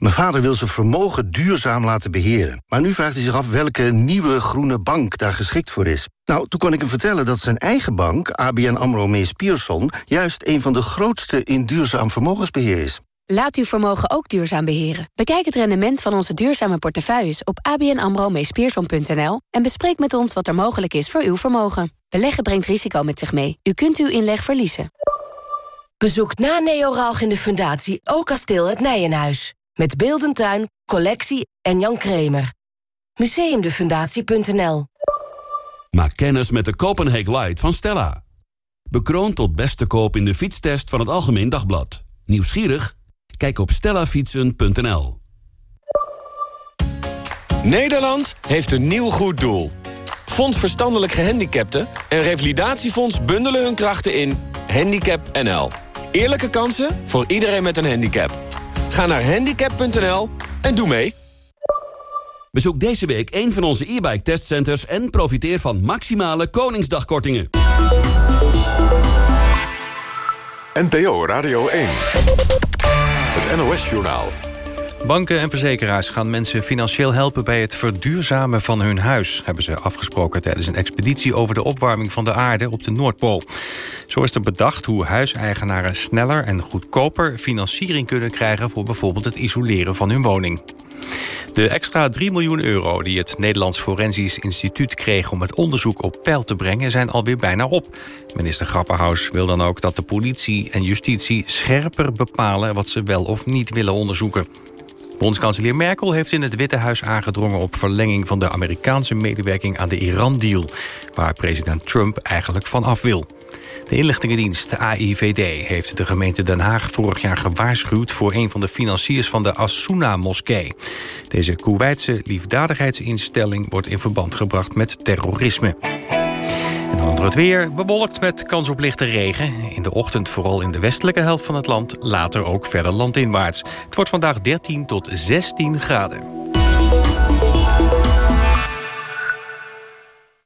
Mijn vader wil zijn vermogen duurzaam laten beheren. Maar nu vraagt hij zich af welke nieuwe groene bank daar geschikt voor is. Nou, toen kon ik hem vertellen dat zijn eigen bank, ABN AMRO Mees Pierson... juist een van de grootste in duurzaam vermogensbeheer is. Laat uw vermogen ook duurzaam beheren. Bekijk het rendement van onze duurzame portefeuilles op abnamro en bespreek met ons wat er mogelijk is voor uw vermogen. Beleggen brengt risico met zich mee. U kunt uw inleg verliezen. Bezoek na Neoralg in de Fundatie ook kasteel het Nijenhuis. Met Beeldentuin, collectie en Jan Kremer. Museumdefundatie.nl Maak kennis met de Copenhagen Light van Stella. Bekroond tot beste koop in de fietstest van het Algemeen Dagblad. Nieuwsgierig? Kijk op stellafietsen.nl. Nederland heeft een nieuw goed doel. Fonds Verstandelijk Gehandicapten en Revalidatiefonds bundelen hun krachten in Handicap NL. Eerlijke kansen voor iedereen met een handicap. Ga naar handicap.nl en doe mee. Bezoek deze week een van onze e-bike testcenters... en profiteer van maximale Koningsdagkortingen. NPO Radio 1. Het NOS-journaal. Banken en verzekeraars gaan mensen financieel helpen... bij het verduurzamen van hun huis... hebben ze afgesproken tijdens een expeditie... over de opwarming van de aarde op de Noordpool. Zo is er bedacht hoe huiseigenaren sneller en goedkoper... financiering kunnen krijgen voor bijvoorbeeld het isoleren van hun woning. De extra 3 miljoen euro die het Nederlands Forensisch Instituut kreeg... om het onderzoek op peil te brengen, zijn alweer bijna op. Minister Grapperhaus wil dan ook dat de politie en justitie... scherper bepalen wat ze wel of niet willen onderzoeken. Bondskanselier Merkel heeft in het Witte Huis aangedrongen... op verlenging van de Amerikaanse medewerking aan de Iran-deal... waar president Trump eigenlijk van af wil. De inlichtingendienst, AIVD, heeft de gemeente Den Haag vorig jaar gewaarschuwd voor een van de financiers van de Asuna-moskee. Deze Koeweitse liefdadigheidsinstelling wordt in verband gebracht met terrorisme. En dan onder het weer, bewolkt met kans op lichte regen. In de ochtend vooral in de westelijke helft van het land, later ook verder landinwaarts. Het wordt vandaag 13 tot 16 graden.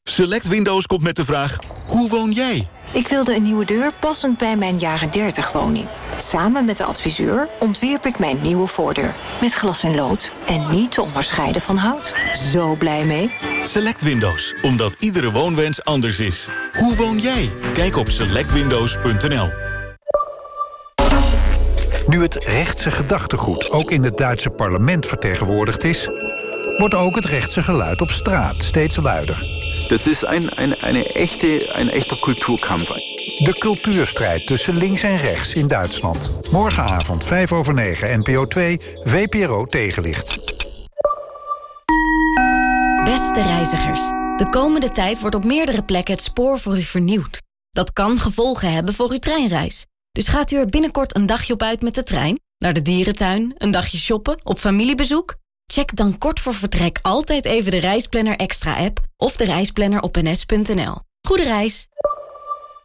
Select Windows komt met de vraag, hoe woon jij? Ik wilde een nieuwe deur passend bij mijn jaren 30 woning. Samen met de adviseur ontwierp ik mijn nieuwe voordeur. Met glas en lood en niet te onderscheiden van hout. Zo blij mee. Select Windows, omdat iedere woonwens anders is. Hoe woon jij? Kijk op selectwindows.nl. Nu het rechtse gedachtegoed ook in het Duitse parlement vertegenwoordigd is... wordt ook het rechtse geluid op straat steeds luider. Dat is een, een, een, echte, een echte cultuurkampf. De cultuurstrijd tussen links en rechts in Duitsland. Morgenavond 5 over 9, NPO 2, VPRO tegenlicht. Beste reizigers, de komende tijd wordt op meerdere plekken het spoor voor u vernieuwd. Dat kan gevolgen hebben voor uw treinreis. Dus gaat u er binnenkort een dagje op uit met de trein? Naar de dierentuin, een dagje shoppen, op familiebezoek? Check dan kort voor vertrek altijd even de Reisplanner Extra app of de reisplanner op ns.nl. Goede reis!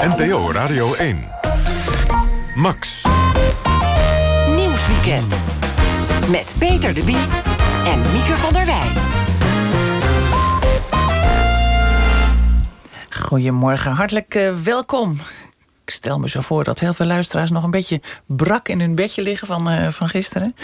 NPO Radio 1. Max. Nieuwsweekend. Met Peter de Bie en Mieke van der Wij. Goedemorgen, hartelijk uh, welkom. Ik stel me zo voor dat heel veel luisteraars nog een beetje brak in hun bedje liggen van, uh, van gisteren.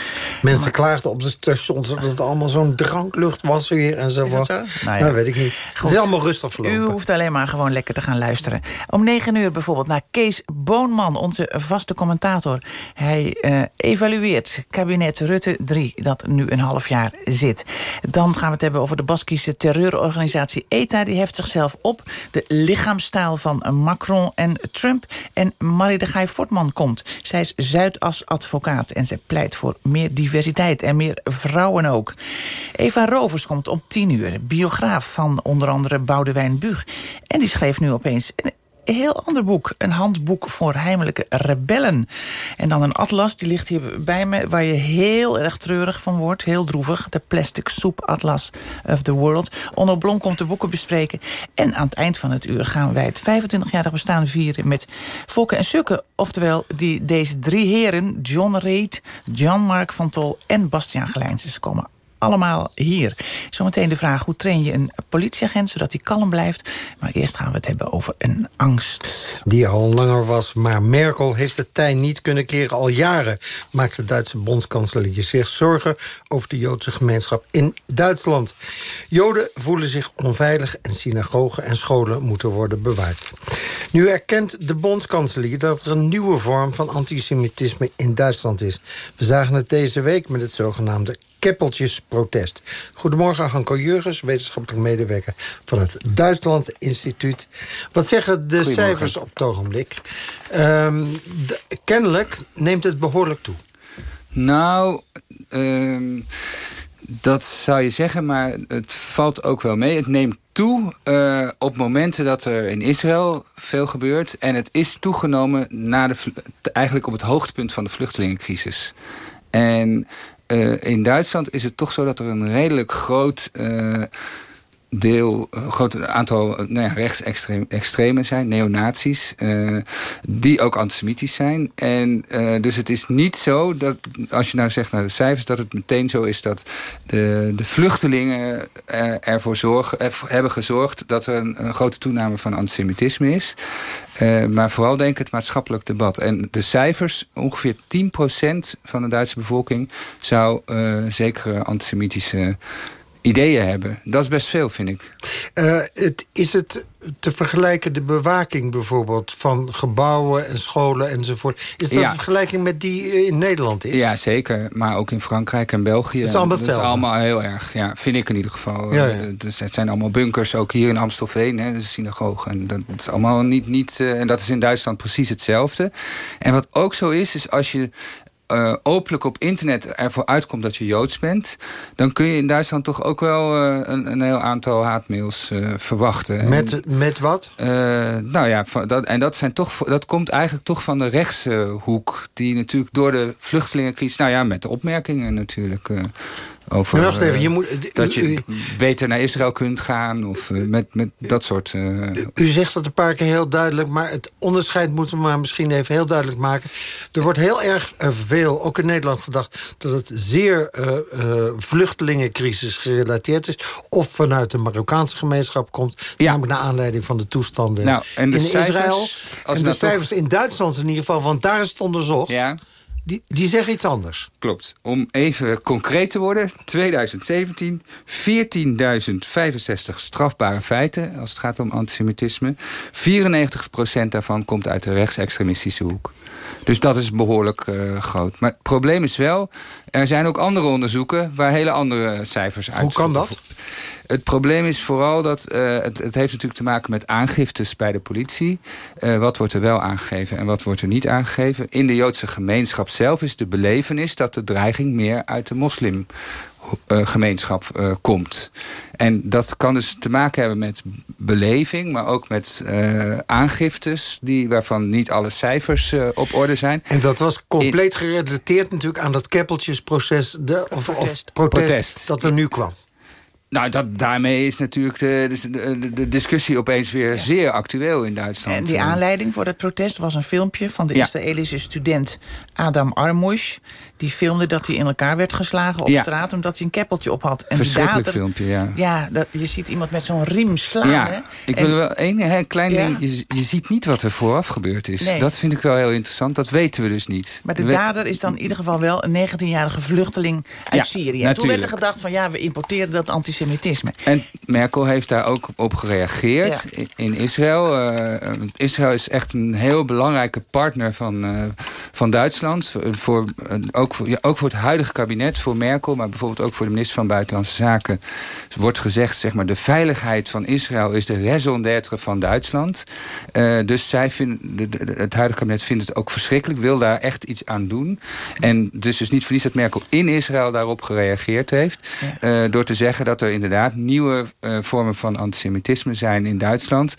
Mensen klaagden op de stations dat het allemaal zo'n dranklucht was weer en zo. Is dat zo? Nou, ja. nou, weet ik niet. Goed. Het is allemaal rustig verlopen. U hoeft alleen maar gewoon lekker te gaan luisteren. Om negen uur bijvoorbeeld naar Kees Boonman, onze vaste commentator. Hij uh, evalueert kabinet Rutte 3, dat nu een half jaar zit. Dan gaan we het hebben over de Baskische terreurorganisatie ETA. Die heft zichzelf op. De lichaamstaal van Macron en Trump. En Marie de Gaai Fortman komt. Zij is Zuidas-advocaat en zij pleit voor meer diversiteit en meer vrouwen ook. Eva Rovers komt om tien uur, biograaf van onder andere Boudewijn Buug. En die schreef nu opeens heel ander boek. Een handboek voor heimelijke rebellen. En dan een atlas, die ligt hier bij me... waar je heel erg treurig van wordt, heel droevig. De Plastic Soup Atlas of the World. Onno Blom komt de boeken bespreken. En aan het eind van het uur gaan wij het 25-jarig bestaan vieren... met Fokke en Sukke. Oftewel, die, deze drie heren, John Reed, Jan-Mark van Tol en Bastiaan Gelijns... komen allemaal hier. Zometeen de vraag, hoe train je een politieagent... zodat hij kalm blijft. Maar eerst gaan we het hebben over een angst. Die al langer was, maar Merkel heeft het tij niet kunnen keren. Al jaren maakt de Duitse bondskanselier zich zorgen... over de Joodse gemeenschap in Duitsland. Joden voelen zich onveilig en synagogen en scholen moeten worden bewaard. Nu erkent de bondskanselier dat er een nieuwe vorm van antisemitisme in Duitsland is. We zagen het deze week met het zogenaamde Keppeltjesprotest. Goedemorgen, Hanko Jurgens, wetenschappelijk medewerker van het Duitsland Instituut. Wat zeggen de cijfers op het ogenblik? Ehm, kennelijk neemt het behoorlijk toe. Nou, ehm, dat zou je zeggen, maar het valt ook wel mee. Het neemt toe eh, op momenten dat er in Israël veel gebeurt. En het is toegenomen na de, eigenlijk op het hoogtepunt van de vluchtelingencrisis. En in Duitsland is het toch zo dat er een redelijk groot eh, deel, een groot aantal eh, nou ja, rechtsextremen zijn, neonazies, eh, die ook antisemitisch zijn. En eh, dus het is niet zo dat, als je nou zegt naar de cijfers, dat het meteen zo is dat de, de vluchtelingen eh, ervoor zorgen, hebben gezorgd dat er een, grote toename van antisemitisme is. Eh, maar vooral denk ik het maatschappelijk debat. En de cijfers, ongeveer 10% van de Duitse bevolking zou eh zekere antisemitische ideeën hebben. Dat is best veel, vind ik. Eh, het, is het te vergelijken, de bewaking bijvoorbeeld... van gebouwen en scholen enzovoort... is dat Ja. een vergelijking met die eh, in Nederland is? Ja, zeker. Maar ook in Frankrijk en België. Het is allemaal Dat hetzelfde. allemaal heel erg, ja, vind ik in ieder geval. Ja, Eh, ja. Dus het zijn allemaal bunkers, ook hier in Amstelveen, hè, de synagoge. En dat, is allemaal niet, niet en dat is in Duitsland precies hetzelfde. En wat ook zo is, is als je eh, openlijk op internet ervoor uitkomt dat je Joods bent... dan kun je in Duitsland toch ook wel eh, een, een heel aantal haatmails eh, verwachten. En- Met, met wat? nou ja, van- dat, en dat, zijn toch, dat komt eigenlijk toch van de rechtse hoek. Die natuurlijk door de vluchtelingencrisis... Nou ja, met de opmerkingen natuurlijk. Eh, over Maar wacht even, eh, je moet- dat je u- beter naar Israël kunt gaan. Of eh, met, met dat soort... eh, U zegt dat een paar keer heel duidelijk, maar het onderscheid moeten we maar misschien even heel duidelijk maken. Er wordt heel erg eh, veel, ook in Nederland, gedacht dat het zeer eh, eh, vluchtelingencrisis gerelateerd is. Of vanuit de Marokkaanse gemeenschap komt. Namelijk naar aanleiding van de toestanden Nou, en de in cijfers, Israël. En de nou toch- cijfers in Duitsland in ieder geval, want daar is het onderzocht. Ja. Die, die zeggen iets anders. Klopt. Om even concreet te worden. 2017, 14.065 strafbare feiten als het gaat om antisemitisme. 94% daarvan komt uit de rechtsextremistische hoek. Dus dat is behoorlijk eh, groot. Maar het probleem is wel, er zijn ook andere onderzoeken... waar hele andere cijfers uit... Hoe kan dat? Het probleem is vooral dat eh, het, het heeft natuurlijk te maken met aangiftes bij de politie. Eh, wat wordt er wel aangegeven en wat wordt er niet aangegeven? In de Joodse gemeenschap zelf is de belevenis dat de dreiging meer uit de moslimgemeenschap eh, komt. En dat kan dus te maken hebben met beleving, maar ook met eh, aangiftes die, waarvan niet alle cijfers eh, op orde zijn. En dat was compleet gerelateerd natuurlijk aan dat keppeltjesproces, de, of, of protest, Protest. dat er nu kwam. Nou, dat, daarmee is natuurlijk de, de, discussie opeens weer zeer actueel in Duitsland. En die Eh, aanleiding voor dat protest was een filmpje van de Ja. Israëlische student Adam Armush. Die filmde dat hij in elkaar werd geslagen op Ja. straat omdat hij een keppeltje op had. En Verschrikkelijk dader- filmpje, ja. Ja, dat, je ziet iemand met zo'n riem slaan. hè? Ja, ik En- wil wel één hè, klein ding. Je, je ziet niet wat er vooraf gebeurd is. Nee. Dat vind ik wel heel interessant. Dat weten we dus niet. Maar de We- dader is dan in ieder geval wel een 19-jarige vluchteling uit Syrië. En toen werd er gedacht van ja, we importeren dat antisemitisme. En Merkel heeft daar ook op gereageerd Ja. in- Israël. Eh, want Israël is echt een heel belangrijke partner van, eh, van Duitsland. Voor, eh, ook, voor, ja, ook voor het huidige kabinet, voor Merkel... maar bijvoorbeeld ook voor de minister van Buitenlandse Zaken... wordt gezegd, zeg maar, de veiligheid van Israël... is de raison d'être van Duitsland. Eh, dus zij de- de- het huidige kabinet vindt het ook verschrikkelijk... wil daar echt iets aan doen. En dus, dus niet verlies dat Merkel in Israël daarop gereageerd heeft... eh, door te zeggen dat er er inderdaad nieuwe uh, vormen van antisemitisme zijn in Duitsland.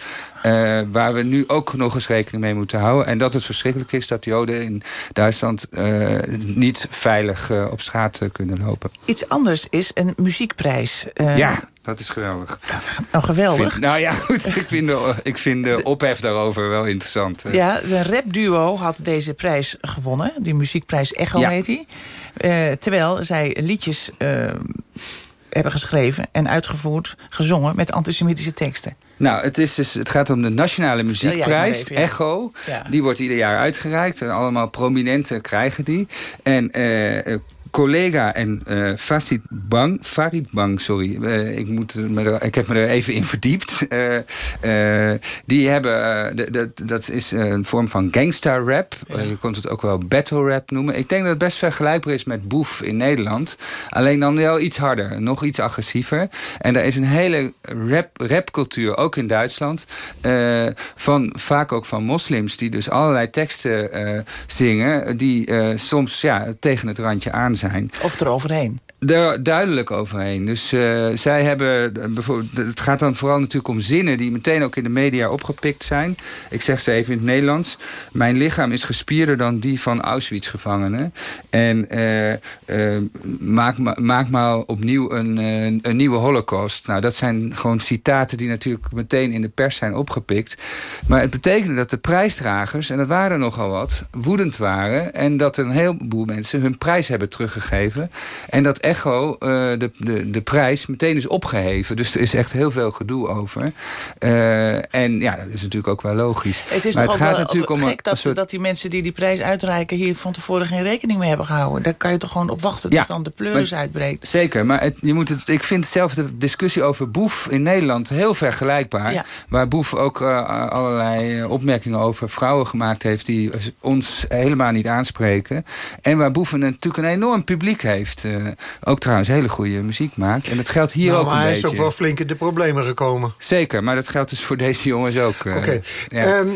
Uh, waar we nu ook nog eens rekening mee moeten houden. En dat het verschrikkelijk is dat Joden in Duitsland uh, niet veilig op straat kunnen lopen. Iets anders is een muziekprijs. ja, dat is geweldig. Nou, geweldig. Vind, nou ja, goed. ik vind de, ik vind de ophef daarover wel interessant. Ja, de rapduo had deze prijs gewonnen. Die muziekprijs Echo ja. heet die. Terwijl zij liedjes hebben geschreven en uitgevoerd, gezongen met antisemitische teksten. Nou, het, is dus, het gaat om de Nationale Muziekprijs, even, ja. Echo. Ja. Die wordt ieder jaar uitgereikt. En allemaal prominenten krijgen die. En uh, collega en uh, Farid Bang, Farid Bang, sorry, uh, ik, moet me er, ik heb me er even in verdiept. Uh, die hebben, dat is een vorm van gangster rap. Ja. je kunt het ook wel battle rap noemen. Ik denk dat het best vergelijkbaar is met Boef in Nederland. Alleen dan wel iets harder, nog iets agressiever. En er is een hele rap, rapcultuur, ook in Duitsland. van, vaak ook van moslims, die dus allerlei teksten zingen... die soms ja, tegen het randje aan zijn. Of eroverheen. Er duidelijk overheen. Dus uh, zij hebben bijvoorbeeld. Het gaat dan vooral natuurlijk om zinnen die meteen ook in de media opgepikt zijn. Ik zeg ze even in het Nederlands. Mijn lichaam is gespierder dan die van Auschwitz-gevangenen. En uh, maak, maak maar opnieuw een, een nieuwe holocaust. Nou, dat zijn gewoon citaten die natuurlijk meteen in de pers zijn opgepikt. Maar het betekende dat de prijsdragers, en dat waren nogal wat, woedend waren. En dat een heleboel mensen hun prijs hebben teruggegeven. En dat Echo uh, de, de, de prijs meteen is opgeheven. Dus er is echt heel veel gedoe over. Uh, en ja, dat is natuurlijk ook wel logisch. Het is maar toch het gaat wel natuurlijk om gek dat, soort... dat die mensen die die prijs uitreiken... hier van tevoren geen rekening mee hebben gehouden. Daar kan je toch gewoon op wachten Ja, dat dan de pleuris maar- uitbreekt. Zeker, maar het, je moet het, ik vind hetzelfde discussie over Boef in Nederland heel vergelijkbaar. Ja. Waar Boef ook uh, allerlei eh, opmerkingen over vrouwen gemaakt heeft... die ons helemaal niet aanspreken. En waar Boef natuurlijk een enorm publiek heeft. Uh, ook trouwens hele goede muziek maakt. En dat geldt hier Nou, ook maar een hij beetje. is ook wel flink in de problemen gekomen. Zeker, maar dat geldt dus voor deze jongens ook. uh, Oké. ja. Ehm,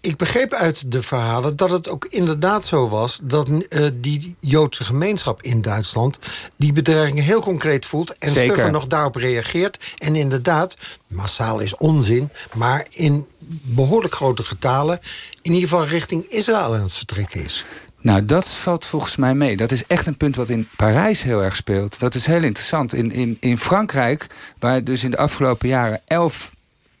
ik begreep uit de verhalen dat het ook inderdaad zo was... dat eh, die Joodse gemeenschap in Duitsland... die bedreiging heel concreet voelt en Zeker. nog daarop reageert. En inderdaad, massaal is onzin... maar in behoorlijk grote getalen... in ieder geval richting Israël aan het vertrekken is. Nou, dat valt volgens mij mee. Dat is echt een punt wat in Parijs heel erg speelt. Dat is heel interessant. In, in, in Frankrijk, waar dus in de afgelopen jaren elf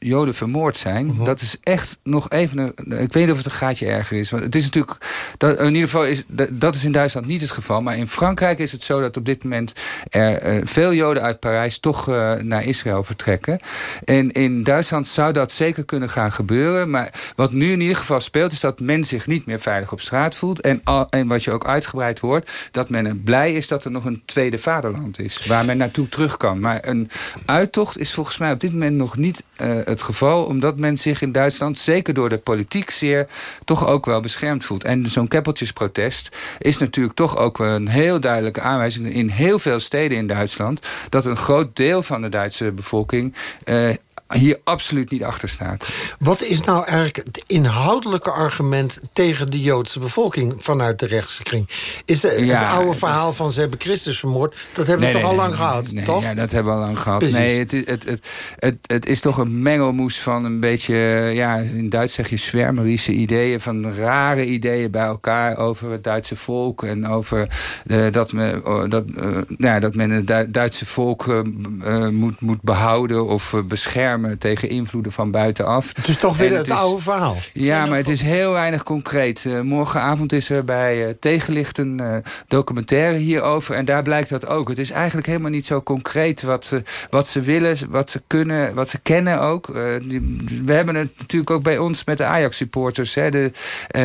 Joden vermoord zijn. Mhm. Dat is echt nog even... Een, ik weet niet of het een gaatje erger is. Want het is natuurlijk... Dat, in ieder geval is dat, dat is in Duitsland niet het geval. Maar in Frankrijk is het zo dat op dit moment... er eh, veel Joden uit Parijs toch eh, naar Israël vertrekken. En in Duitsland zou dat zeker kunnen gaan gebeuren. Maar wat nu in ieder geval speelt... is dat men zich niet meer veilig op straat voelt. En, al, en wat je ook uitgebreid hoort... dat men blij is dat er nog een tweede vaderland is. Waar men naartoe terug kan. Maar een uittocht is volgens mij op dit moment nog niet... eh, het geval, omdat men zich in Duitsland... zeker door de politiek zeer toch ook wel beschermd voelt. En zo'n keppeltjesprotest is natuurlijk toch ook een heel duidelijke aanwijzing... in heel veel steden in Duitsland... dat een groot deel van de Duitse bevolking... eh, hier absoluut niet achter staat. Wat is nou eigenlijk het inhoudelijke argument... tegen de Joodse bevolking vanuit de rechtse kring? Is de, Ja, het oude het verhaal van ze hebben Christus vermoord... dat hebben we toch al lang gehad, nee, toch? Ja, dat hebben we al lang gehad. Precies. Nee, het, is- het, het, het, het is toch een mengelmoes van een beetje... Ja, in Duits zeg je zwermerische ideeën... van rare ideeën bij elkaar over het Duitse volk... en over eh, dat, men, oh, dat, nou ja, dat men het Du- Duitse volk eh, moet, moet behouden... of eh, beschermen tegen invloeden van buitenaf. Het is toch weer En het, is- oude verhaal. ja, maar het is heel weinig concreet. Eh, morgenavond is er bij eh, Tegenlicht een eh, documentaire hierover. En daar blijkt dat ook. Het is eigenlijk helemaal niet zo concreet wat ze, wat ze willen, wat ze kunnen, wat ze kennen ook. Eh, die- we hebben het natuurlijk ook bij ons met de Ajax-supporters. Hè, de, eh,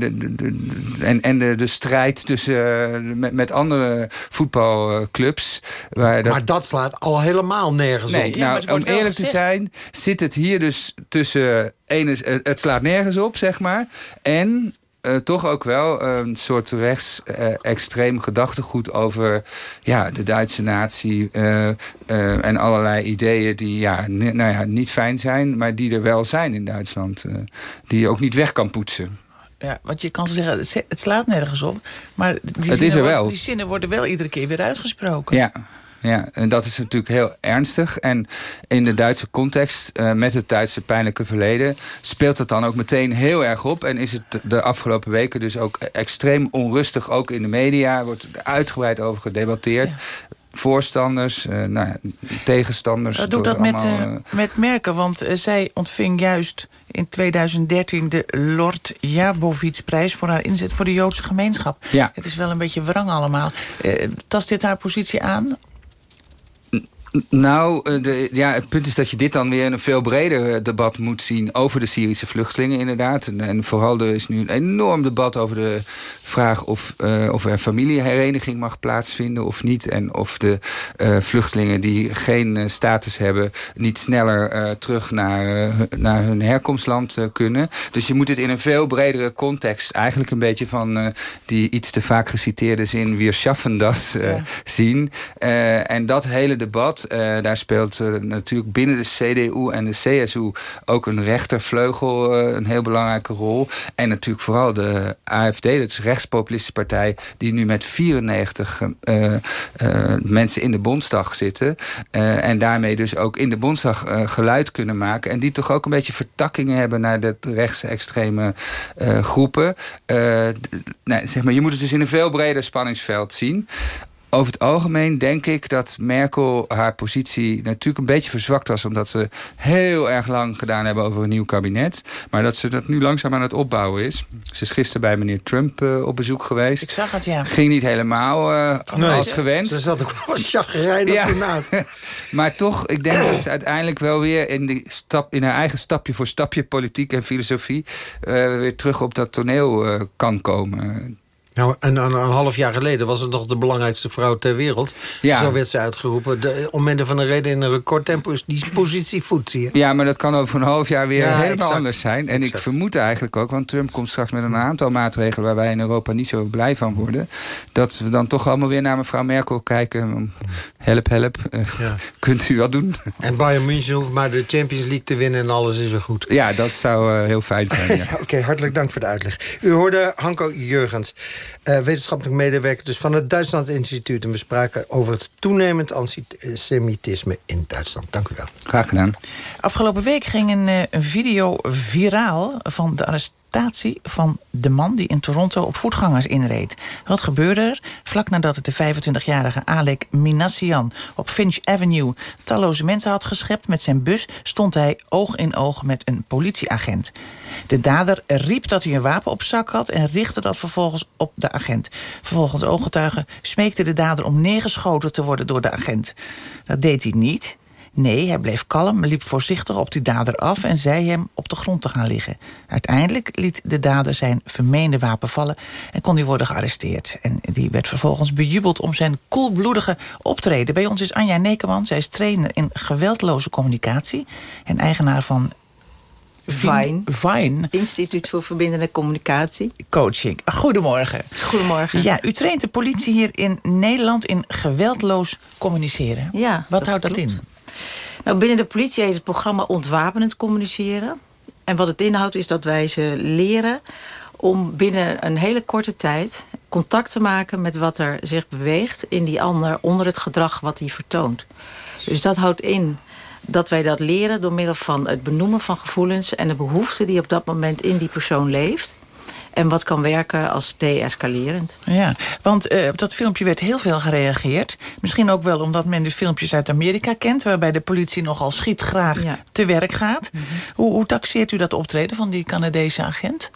de, de- de- en en de, de strijd tussen, met, met andere voetbalclubs. waar dat- Maar dat slaat al helemaal nergens Nee, op. nou, om eerlijk te zijn, zit het hier dus tussen... Ene, het het slaat nergens op, zeg maar. En eh, toch ook wel een soort rechts-extreem gedachtegoed... over ja, de Duitse natie eh, eh, en allerlei ideeën die ja, nou ja, niet fijn zijn... maar die er wel zijn in Duitsland. eh, die je ook niet weg kan poetsen. Ja, want je kan zeggen, het- slaat nergens op. Maar die, is zinnen er worden- wel. die zinnen worden wel iedere keer weer uitgesproken. Ja. Ja, en dat is natuurlijk heel ernstig. En in de Duitse context, uh, met het Duitse pijnlijke verleden... speelt het dan ook meteen heel erg op. En is het de afgelopen weken dus ook extreem onrustig... ook in de media, wordt er uitgebreid over gedebatteerd. voorstanders, uh, nou, tegenstanders. Dat doet dat met, uh, met Merkel, want uh, zij ontving juist in 2013 de Lord Jabovits-prijs... voor haar inzet voor de Joodse gemeenschap. Ja. Het is wel een beetje wrang allemaal. tast dit haar positie aan? Nou, de, ja, het punt is dat je dit dan weer in een veel breder debat moet zien... over de Syrische vluchtelingen inderdaad. En, en vooral er is nu een enorm debat over de vraag of, uh, of er familiehereniging mag plaatsvinden of niet. En of de uh, vluchtelingen die geen uh, status hebben... niet sneller terug naar, naar hun herkomstland kunnen. Dus je moet het in een veel bredere context... eigenlijk een beetje van die iets te vaak geciteerde zin... Wir schaffen das ja. zien. en dat hele debat, daar speelt natuurlijk binnen de CDU en de CSU... ook een rechtervleugel een heel belangrijke rol. En natuurlijk vooral de AFD, dat is recht rechtspopulistische partij... die nu met 94 uh, uh, mensen in de Bondsdag zitten... En daarmee dus ook in de Bondsdag geluid kunnen maken... en die toch ook een beetje vertakkingen hebben... naar de rechtsextreme groepen. nou, zeg maar, je moet het dus in een veel breder spanningsveld zien over het algemeen denk ik dat Merkel haar positie natuurlijk een beetje verzwakt was. Omdat ze heel erg lang gedaan hebben over een nieuw kabinet. Maar dat ze dat nu langzaam aan het opbouwen is. Ze is gisteren bij meneer Trump uh, op bezoek geweest. Ik zag het, ja. Ging niet helemaal uh, nee, als gewenst. Ze zat ook wel chagrijnig ja. ernaast. <laughs> maar toch, ik denk dat ze uiteindelijk wel weer in, die stap, in haar eigen stapje voor stapje politiek en filosofie... Uh, weer terug op dat toneel kan komen. Nou, en een, een, half jaar geleden was het nog de belangrijkste vrouw ter wereld. Ja. Zo werd ze uitgeroepen. De, om middel van een reden in een recordtempo is die positie voet, zie je. Ja, maar dat kan over een half jaar weer ja, helemaal exact. anders zijn. En exact. ik vermoed eigenlijk ook, want Trump komt straks met een aantal maatregelen... waar wij in Europa niet zo blij van worden... dat we dan toch allemaal weer naar mevrouw Merkel kijken. Help, help. Ja. <laughs> Kunt u wat doen? En Bayern München hoeft maar de Champions League te winnen... en alles is weer goed. Ja, dat zou uh, heel fijn zijn. Ja. <laughs> Oké, okay, hartelijk dank voor de uitleg. U hoorde Hanko Jurgens. Uh, wetenschappelijk medewerker dus van het Duitsland Instituut. En we spraken over het toenemend antisemitisme in Duitsland. Dank u wel. Graag gedaan. Afgelopen week ging een, een video viraal van de arrestatie van de man die in Toronto op voetgangers inreed. Wat gebeurde er? Vlak nadat de 25-jarige Alek Minassian op Finch Avenue talloze mensen had geschept met zijn bus, stond hij oog in oog met een politieagent. De dader riep dat hij een wapen op zak had en richtte dat vervolgens op de agent. Vervolgens ooggetuigen smeekte de dader om neergeschoten te worden door de agent. Dat deed hij niet. Nee, hij bleef kalm, liep voorzichtig op die dader af... en zei hem op de grond te gaan liggen. Uiteindelijk liet de dader zijn vermeende wapen vallen... en kon hij worden gearresteerd. En die werd vervolgens bejubeld om zijn koelbloedige optreden. Bij ons is Anja Nekerman, zij is trainer in geweldloze communicatie... en eigenaar van Vine. Vine. Instituut voor Verbindende Communicatie. Coaching. Goedemorgen. Goedemorgen. Ja, u traint de politie hier in Nederland in geweldloos communiceren. Ja. Wat houdt dat klopt. in? Nou, binnen de politie heet het programma Ontwapenend Communiceren. En wat het inhoudt is dat wij ze leren om binnen een hele korte tijd contact te maken met wat er zich beweegt in die ander onder het gedrag wat hij vertoont. Dus dat houdt in dat wij dat leren door middel van het benoemen van gevoelens en de behoeften die op dat moment in die persoon leeft. En wat kan werken als de-escalerend. Ja, want uh, op dat filmpje werd heel veel gereageerd. Misschien ook wel omdat men de filmpjes uit Amerika kent... waarbij de politie nogal schietgraag ja. te werk gaat. Mm -hmm. hoe, hoe taxeert u dat optreden van die Canadese agent?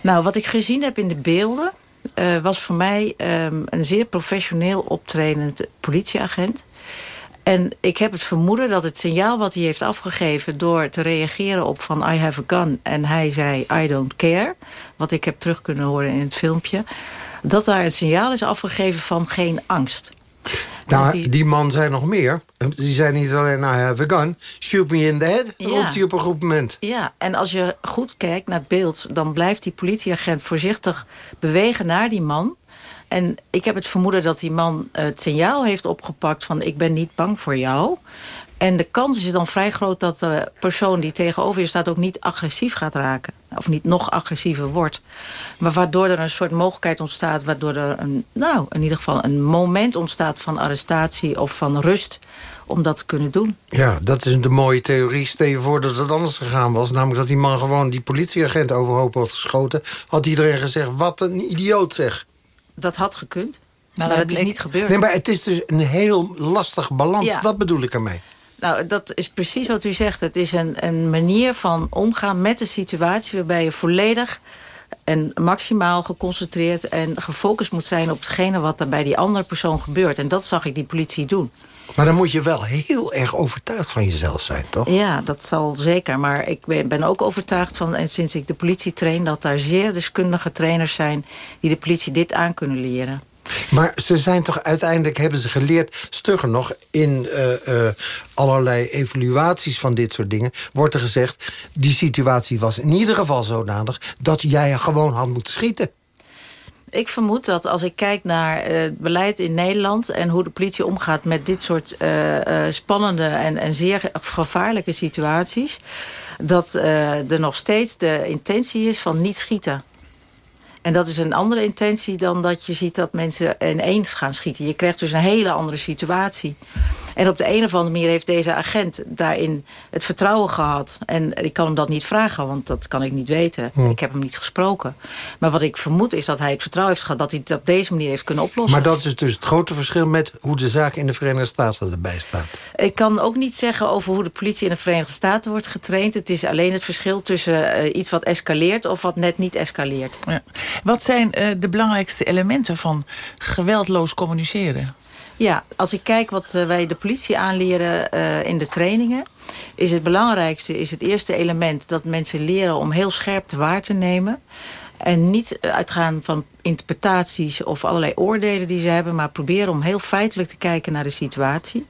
Nou, wat ik gezien heb in de beelden... Uh, was voor mij um, een zeer professioneel optredend politieagent... En ik heb het vermoeden dat het signaal wat hij heeft afgegeven... door te reageren op van I have a gun en hij zei I don't care... wat ik heb terug kunnen horen in het filmpje... dat daar het signaal is afgegeven van geen angst. Nou, die... die man zei nog meer. Die zei niet alleen, I have a gun, shoot me in the head. Ja. roept hij op een goed moment. Ja, en als je goed kijkt naar het beeld... dan blijft die politieagent voorzichtig bewegen naar die man... En ik heb het vermoeden dat die man het signaal heeft opgepakt... van ik ben niet bang voor jou. En de kans is dan vrij groot dat de persoon die tegenover je staat... ook niet agressief gaat raken. Of niet nog agressiever wordt. Maar waardoor er een soort mogelijkheid ontstaat... waardoor er een, nou, in ieder geval een moment ontstaat van arrestatie of van rust om dat te kunnen doen. Ja, dat is de mooie theorie. Stel je voor dat het anders gegaan was. Namelijk dat die man gewoon die politieagent overhoop had geschoten. Had iedereen gezegd, wat een idioot zeg. Dat had gekund. Maar, maar dat is niet gebeurd. Nee, maar het is dus een heel lastig balans. Ja. Dat bedoel ik ermee. Nou, dat is precies wat u zegt. Het is een, een manier van omgaan met de situatie... waarbij je volledig en maximaal geconcentreerd en gefocust moet zijn... op hetgene wat er bij die andere persoon gebeurt. En dat zag ik die politie doen. Maar dan moet je wel heel erg overtuigd van jezelf zijn, toch? Ja, dat zal zeker. Maar ik ben ook overtuigd van, en sinds ik de politie train... dat daar zeer deskundige trainers zijn die de politie dit aan kunnen leren. Maar ze zijn toch uiteindelijk, hebben ze geleerd... stugger nog, in uh, uh, allerlei evaluaties van dit soort dingen... wordt er gezegd, die situatie was in ieder geval zodanig... dat jij gewoon had moeten schieten. Ik vermoed dat als ik kijk naar uh, het beleid in Nederland... en hoe de politie omgaat met dit soort uh, uh, spannende en, en zeer gevaarlijke situaties... dat er nog steeds de intentie is van niet schieten. En dat is een andere intentie dan dat je ziet dat mensen ineens gaan schieten. Je krijgt dus een hele andere situatie. En op de een of andere manier heeft deze agent daarin het vertrouwen gehad. En ik kan hem dat niet vragen, want dat kan ik niet weten. Hm. Ik heb hem niet gesproken. Maar wat ik vermoed is dat hij het vertrouwen heeft gehad... dat hij het op deze manier heeft kunnen oplossen. Maar dat is dus het grote verschil met hoe de zaak in de Verenigde Staten erbij staat. Ik kan ook niet zeggen over hoe de politie in de Verenigde Staten wordt getraind. Het is alleen het verschil tussen uh, iets wat escaleert... of wat net niet escaleert. Ja. Wat zijn uh, de belangrijkste elementen van geweldloos communiceren? Ja, als ik kijk wat uh, wij de politie aanleren uh, in de trainingen... is het belangrijkste, is het eerste element... dat mensen leren om heel scherp te waar te nemen... en niet uitgaan van interpretaties of allerlei oordelen die ze hebben... maar proberen om heel feitelijk te kijken naar de situatie.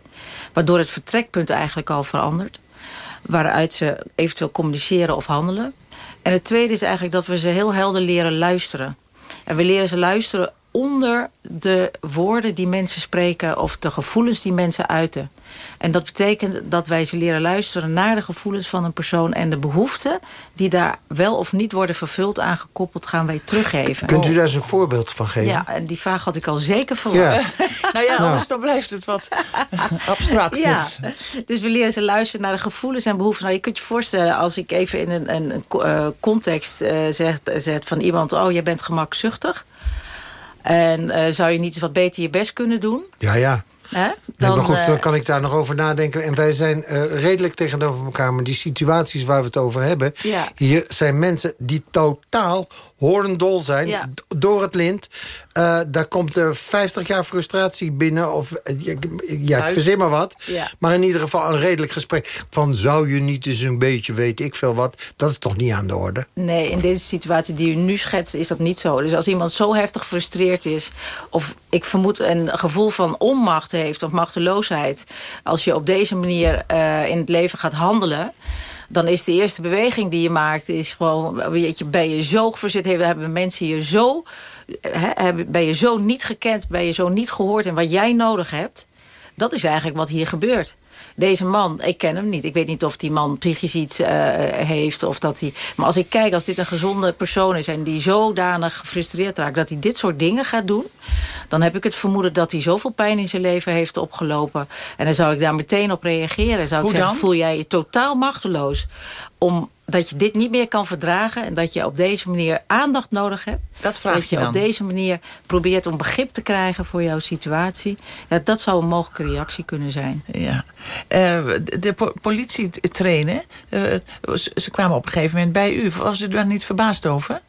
Waardoor het vertrekpunt eigenlijk al verandert. Waaruit ze eventueel communiceren of handelen. En het tweede is eigenlijk dat we ze heel helder leren luisteren. En we leren ze luisteren onder de woorden die mensen spreken... of de gevoelens die mensen uiten. En dat betekent dat wij ze leren luisteren naar de gevoelens van een persoon... en de behoeften die daar wel of niet worden vervuld aangekoppeld... gaan wij teruggeven. Kunt u daar eens een voorbeeld van geven? Ja, en die vraag had ik al zeker verwacht. Ja. <laughs> nou ja, anders dan blijft het wat <laughs> abstract. Ja, dus we leren ze luisteren naar de gevoelens en behoeften. Nou, je kunt je voorstellen, als ik even in een, een, een uh, context uh, zeg van iemand... oh, jij bent gemakzuchtig... En uh, zou je niet wat beter je best kunnen doen? Ja, ja. Hè? Dan, Dan, nee, maar goed, dan uh, kan ik daar nog over nadenken. En wij zijn uh, redelijk tegenover elkaar. Maar die situaties waar we het over hebben... Ja. hier zijn mensen die totaal horendol zijn Ja. door het lint. Uh, daar komt er 50 jaar frustratie binnen. Of ja, ja ik verzin maar wat. Ja. Maar in ieder geval een redelijk gesprek. Van zou je niet eens een beetje weet ik veel wat. Dat is toch niet aan de orde. Nee, in deze situatie die u nu schetst is dat niet zo. Dus als iemand zo heftig gefrustreerd is... of ik vermoed een gevoel van onmacht heeft of machteloosheid... als je op deze manier uh, in het leven gaat handelen... dan is de eerste beweging die je maakt... is gewoon, weet je, ben je zo verzet... hebben mensen je zo... He, ben je zo niet gekend, ben je zo niet gehoord... in wat jij nodig hebt... dat is eigenlijk wat hier gebeurt deze man, ik ken hem niet. Ik weet niet of die man psychisch iets uh, heeft. Of dat hij, maar als ik kijk, als dit een gezonde persoon is... en die zodanig gefrustreerd raakt dat hij dit soort dingen gaat doen... dan heb ik het vermoeden dat hij zoveel pijn in zijn leven heeft opgelopen. En dan zou ik daar meteen op reageren. Zou ik Hoe zeggen, dan? voel jij je totaal machteloos... om dat je dit niet meer kan verdragen... en dat je op deze manier aandacht nodig hebt. Dat vraag dat je, je op deze manier probeert om begrip te krijgen voor jouw situatie. Ja, dat zou een mogelijke reactie kunnen zijn. Ja. Uh, de po politie trainen, uh, ze kwamen op een gegeven moment bij u. Was u daar niet verbaasd over?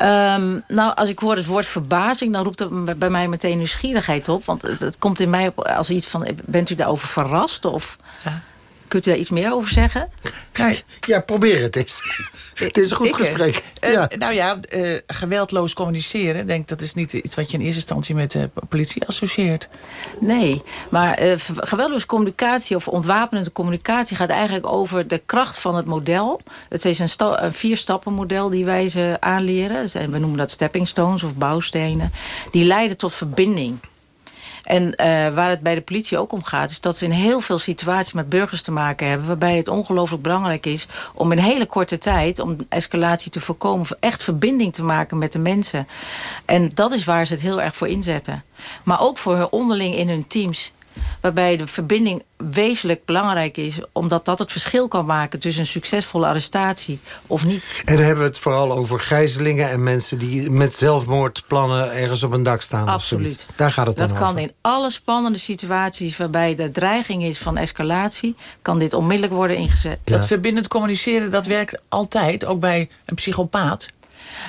Um, nou, als ik hoor het woord verbazing, dan roept het bij mij meteen nieuwsgierigheid op. Want het, het komt in mij op als iets van, bent u daarover verrast? Of ja. Kunt u daar iets meer over zeggen? Ja, ja probeer het eens. <laughs> het is een goed ik, gesprek. Uh, ja. Nou ja, uh, geweldloos communiceren. denk dat is niet iets wat je in eerste instantie met de politie associeert. Nee, maar uh, geweldloos communicatie of ontwapenende communicatie... gaat eigenlijk over de kracht van het model. Het is een, een vier-stappen model die wij ze aanleren. We noemen dat stepping stones of bouwstenen. Die leiden tot verbinding. En uh, waar het bij de politie ook om gaat... is dat ze in heel veel situaties met burgers te maken hebben... waarbij het ongelooflijk belangrijk is om in hele korte tijd... om escalatie te voorkomen, echt verbinding te maken met de mensen. En dat is waar ze het heel erg voor inzetten. Maar ook voor hun onderling in hun teams waarbij de verbinding wezenlijk belangrijk is... omdat dat het verschil kan maken tussen een succesvolle arrestatie of niet. En dan hebben we het vooral over gijzelingen... en mensen die met zelfmoordplannen ergens op een dak staan. Absoluut. Daar gaat het dat dan kan in alle spannende situaties waarbij de dreiging is van escalatie... kan dit onmiddellijk worden ingezet. Dat verbindend communiceren, dat werkt altijd, ook bij een psychopaat.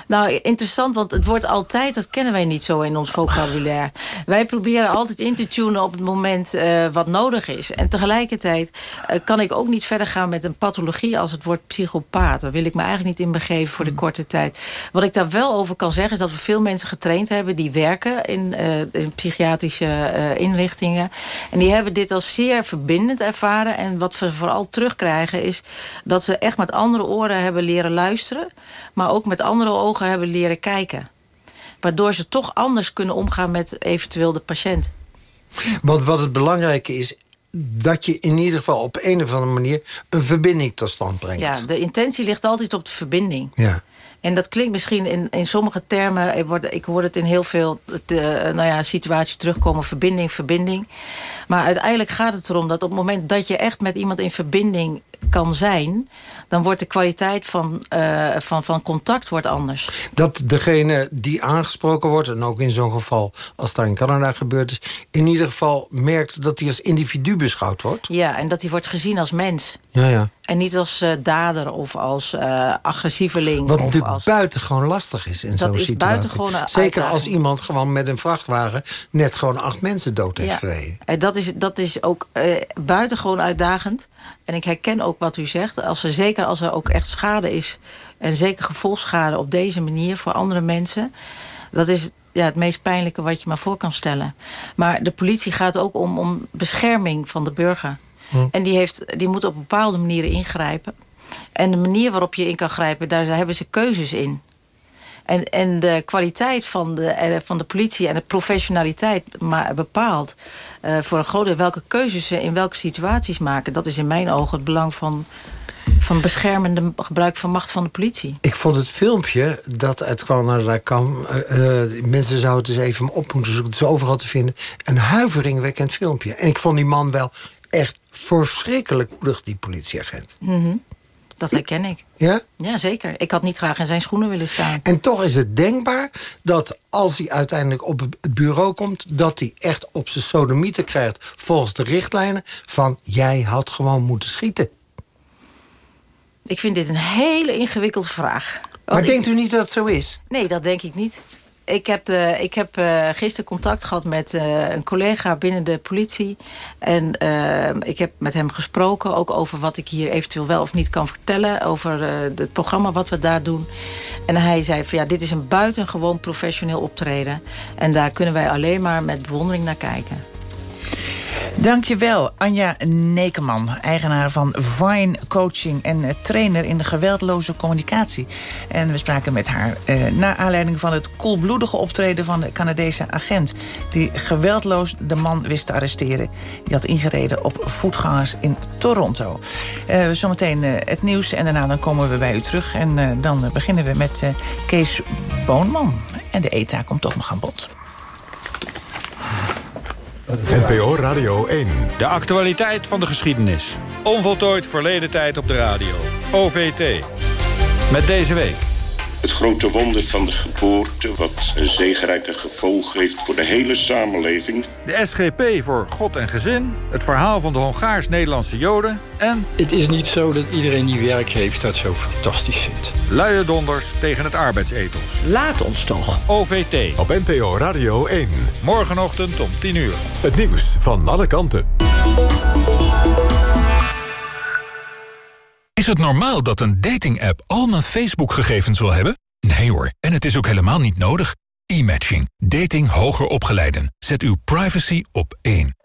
Nou, interessant, want het wordt altijd... dat kennen wij niet zo in ons vocabulaire. wij proberen altijd in te tunen op het moment uh, wat nodig is. En tegelijkertijd uh, kan ik ook niet verder gaan met een pathologie... als het woord psychopaat. Daar wil ik me eigenlijk niet in begeven voor de korte tijd. Wat ik daar wel over kan zeggen... is dat we veel mensen getraind hebben... die werken in, uh, in psychiatrische inrichtingen. En die hebben dit als zeer verbindend ervaren. En wat we vooral terugkrijgen is... dat ze echt met andere oren hebben leren luisteren... maar ook met andere ogen hebben leren kijken. Waardoor ze toch anders kunnen omgaan met eventueel de patiënt. Want wat het belangrijke is dat je in ieder geval op een of andere manier... een verbinding tot stand brengt. Ja, de intentie ligt altijd op de verbinding. Ja. En dat klinkt misschien in, in sommige termen... Ik, word, ik hoor het in heel veel te, nou ja, situaties terugkomen... verbinding, verbinding. Maar uiteindelijk gaat het erom dat op het moment... dat je echt met iemand in verbinding kan zijn... dan wordt de kwaliteit van, uh, van, van contact wordt anders. Dat degene die aangesproken wordt... en ook in zo'n geval als daar in Canada gebeurd is... in ieder geval merkt dat hij als individu beschouwd wordt? Ja, en dat hij wordt gezien als mens. Ja, ja. En niet als uh, dader of als uh, agressieveling. Wat of natuurlijk als... buitengewoon lastig is in zo'n situatie. buitengewoon Zeker uitdaging. als iemand gewoon met een vrachtwagen... net gewoon acht mensen dood heeft ja. gereden. En dat is, dat is ook buitengewoon uitdagend. En ik herken ook wat u zegt. Als er, zeker als er ook echt schade is... en zeker gevolgschade op deze manier voor andere mensen... dat is ja, het meest pijnlijke wat je maar voor kan stellen. Maar de politie gaat ook om, om bescherming van de burger. Hm. En die, heeft, die moet op bepaalde manieren ingrijpen. En de manier waarop je in kan grijpen, daar hebben ze keuzes in. En, en de kwaliteit van de, van de politie en de professionaliteit bepaalt... Uh, voor een groot deel welke keuzes ze in welke situaties maken. Dat is in mijn ogen het belang van, van beschermende gebruik van macht van de politie. Ik vond het filmpje dat uitkwam naar daar kwam... Uh, mensen zouden het eens even op moeten zoeken. Het is overal te vinden. Een huiveringwekkend filmpje. En ik vond die man wel echt verschrikkelijk moedig, die politieagent. Mm -hmm. Dat herken ik. Ja? Ja, zeker. Ik had niet graag in zijn schoenen willen staan. En toch is het denkbaar dat als hij uiteindelijk op het bureau komt... dat hij echt op zijn sodomieten krijgt volgens de richtlijnen... van jij had gewoon moeten schieten. Ik vind dit een hele ingewikkelde vraag. Maar denkt u niet dat het zo is? Nee, dat denk ik niet. Ik heb, de, ik heb uh, gisteren contact gehad met uh, een collega binnen de politie. En uh, ik heb met hem gesproken, ook over wat ik hier eventueel wel of niet kan vertellen. Over het programma wat we daar doen. En hij zei van ja, dit is een buitengewoon professioneel optreden. En daar kunnen wij alleen maar met bewondering naar kijken. Dankjewel, Anja Nekeman, eigenaar van Vine Coaching... en trainer in de geweldloze communicatie. En we spraken met haar eh, naar aanleiding van het koelbloedige optreden... van de Canadese agent die geweldloos de man wist te arresteren. Die had ingereden op voetgangers in Toronto. Uh, zometeen uh, het nieuws en daarna dan komen we bij u terug. En uh, dan beginnen we met Kees Boonman. En de ETA komt toch nog aan bod. NPO Radio 1. De actualiteit van de geschiedenis. Onvoltooid verleden tijd op de radio. OVT. Met deze week. Het grote wonder van de geboorte, wat een zegerijke gevolg heeft voor de hele samenleving. De SGP voor God en Gezin. Het verhaal van de Hongaars-Nederlandse Joden. En... Het is niet zo dat iedereen die werk heeft dat zo fantastisch vindt. Luie donders tegen het arbeidsethos. Laat ons toch. OVT. Op NPO Radio 1. Morgenochtend om 10 uur. Het nieuws van alle kanten. Is het normaal dat een dating-app al mijn Facebook-gegevens wil hebben? Nee hoor, en het is ook helemaal niet nodig. E-matching. Dating hoger opgeleiden. Zet uw privacy op één.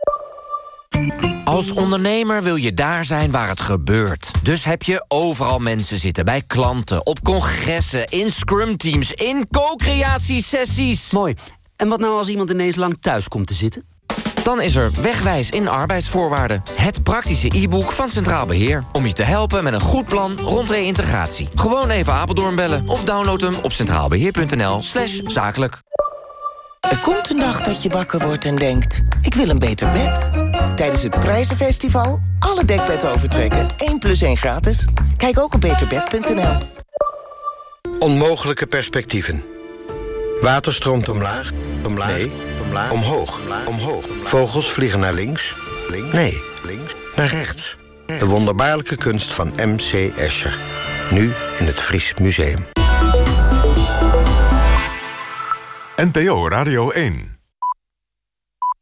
Als ondernemer wil je daar zijn waar het gebeurt. Dus heb je overal mensen zitten. Bij klanten, op congressen, in scrumteams, in co-creatiesessies. Mooi. En wat nou als iemand ineens lang thuis komt te zitten? Dan is er Wegwijs in arbeidsvoorwaarden. Het praktische e-book van Centraal Beheer. Om je te helpen met een goed plan rond reïntegratie. Gewoon even Apeldoorn bellen of download hem op centraalbeheer.nl slash zakelijk. Er komt een dag dat je wakker wordt en denkt... ik wil een beter bed. Tijdens het Prijzenfestival alle dekbedden overtrekken. 1 plus 1 gratis. Kijk ook op beterbed.nl. Onmogelijke perspectieven. Water stroomt omlaag, omlaag, nee, omlaag, omhoog, omhoog. Vogels vliegen naar links, links, nee, links, naar rechts. De wonderbaarlijke kunst van M.C. Escher. Nu in het Fries Museum. NPO Radio 1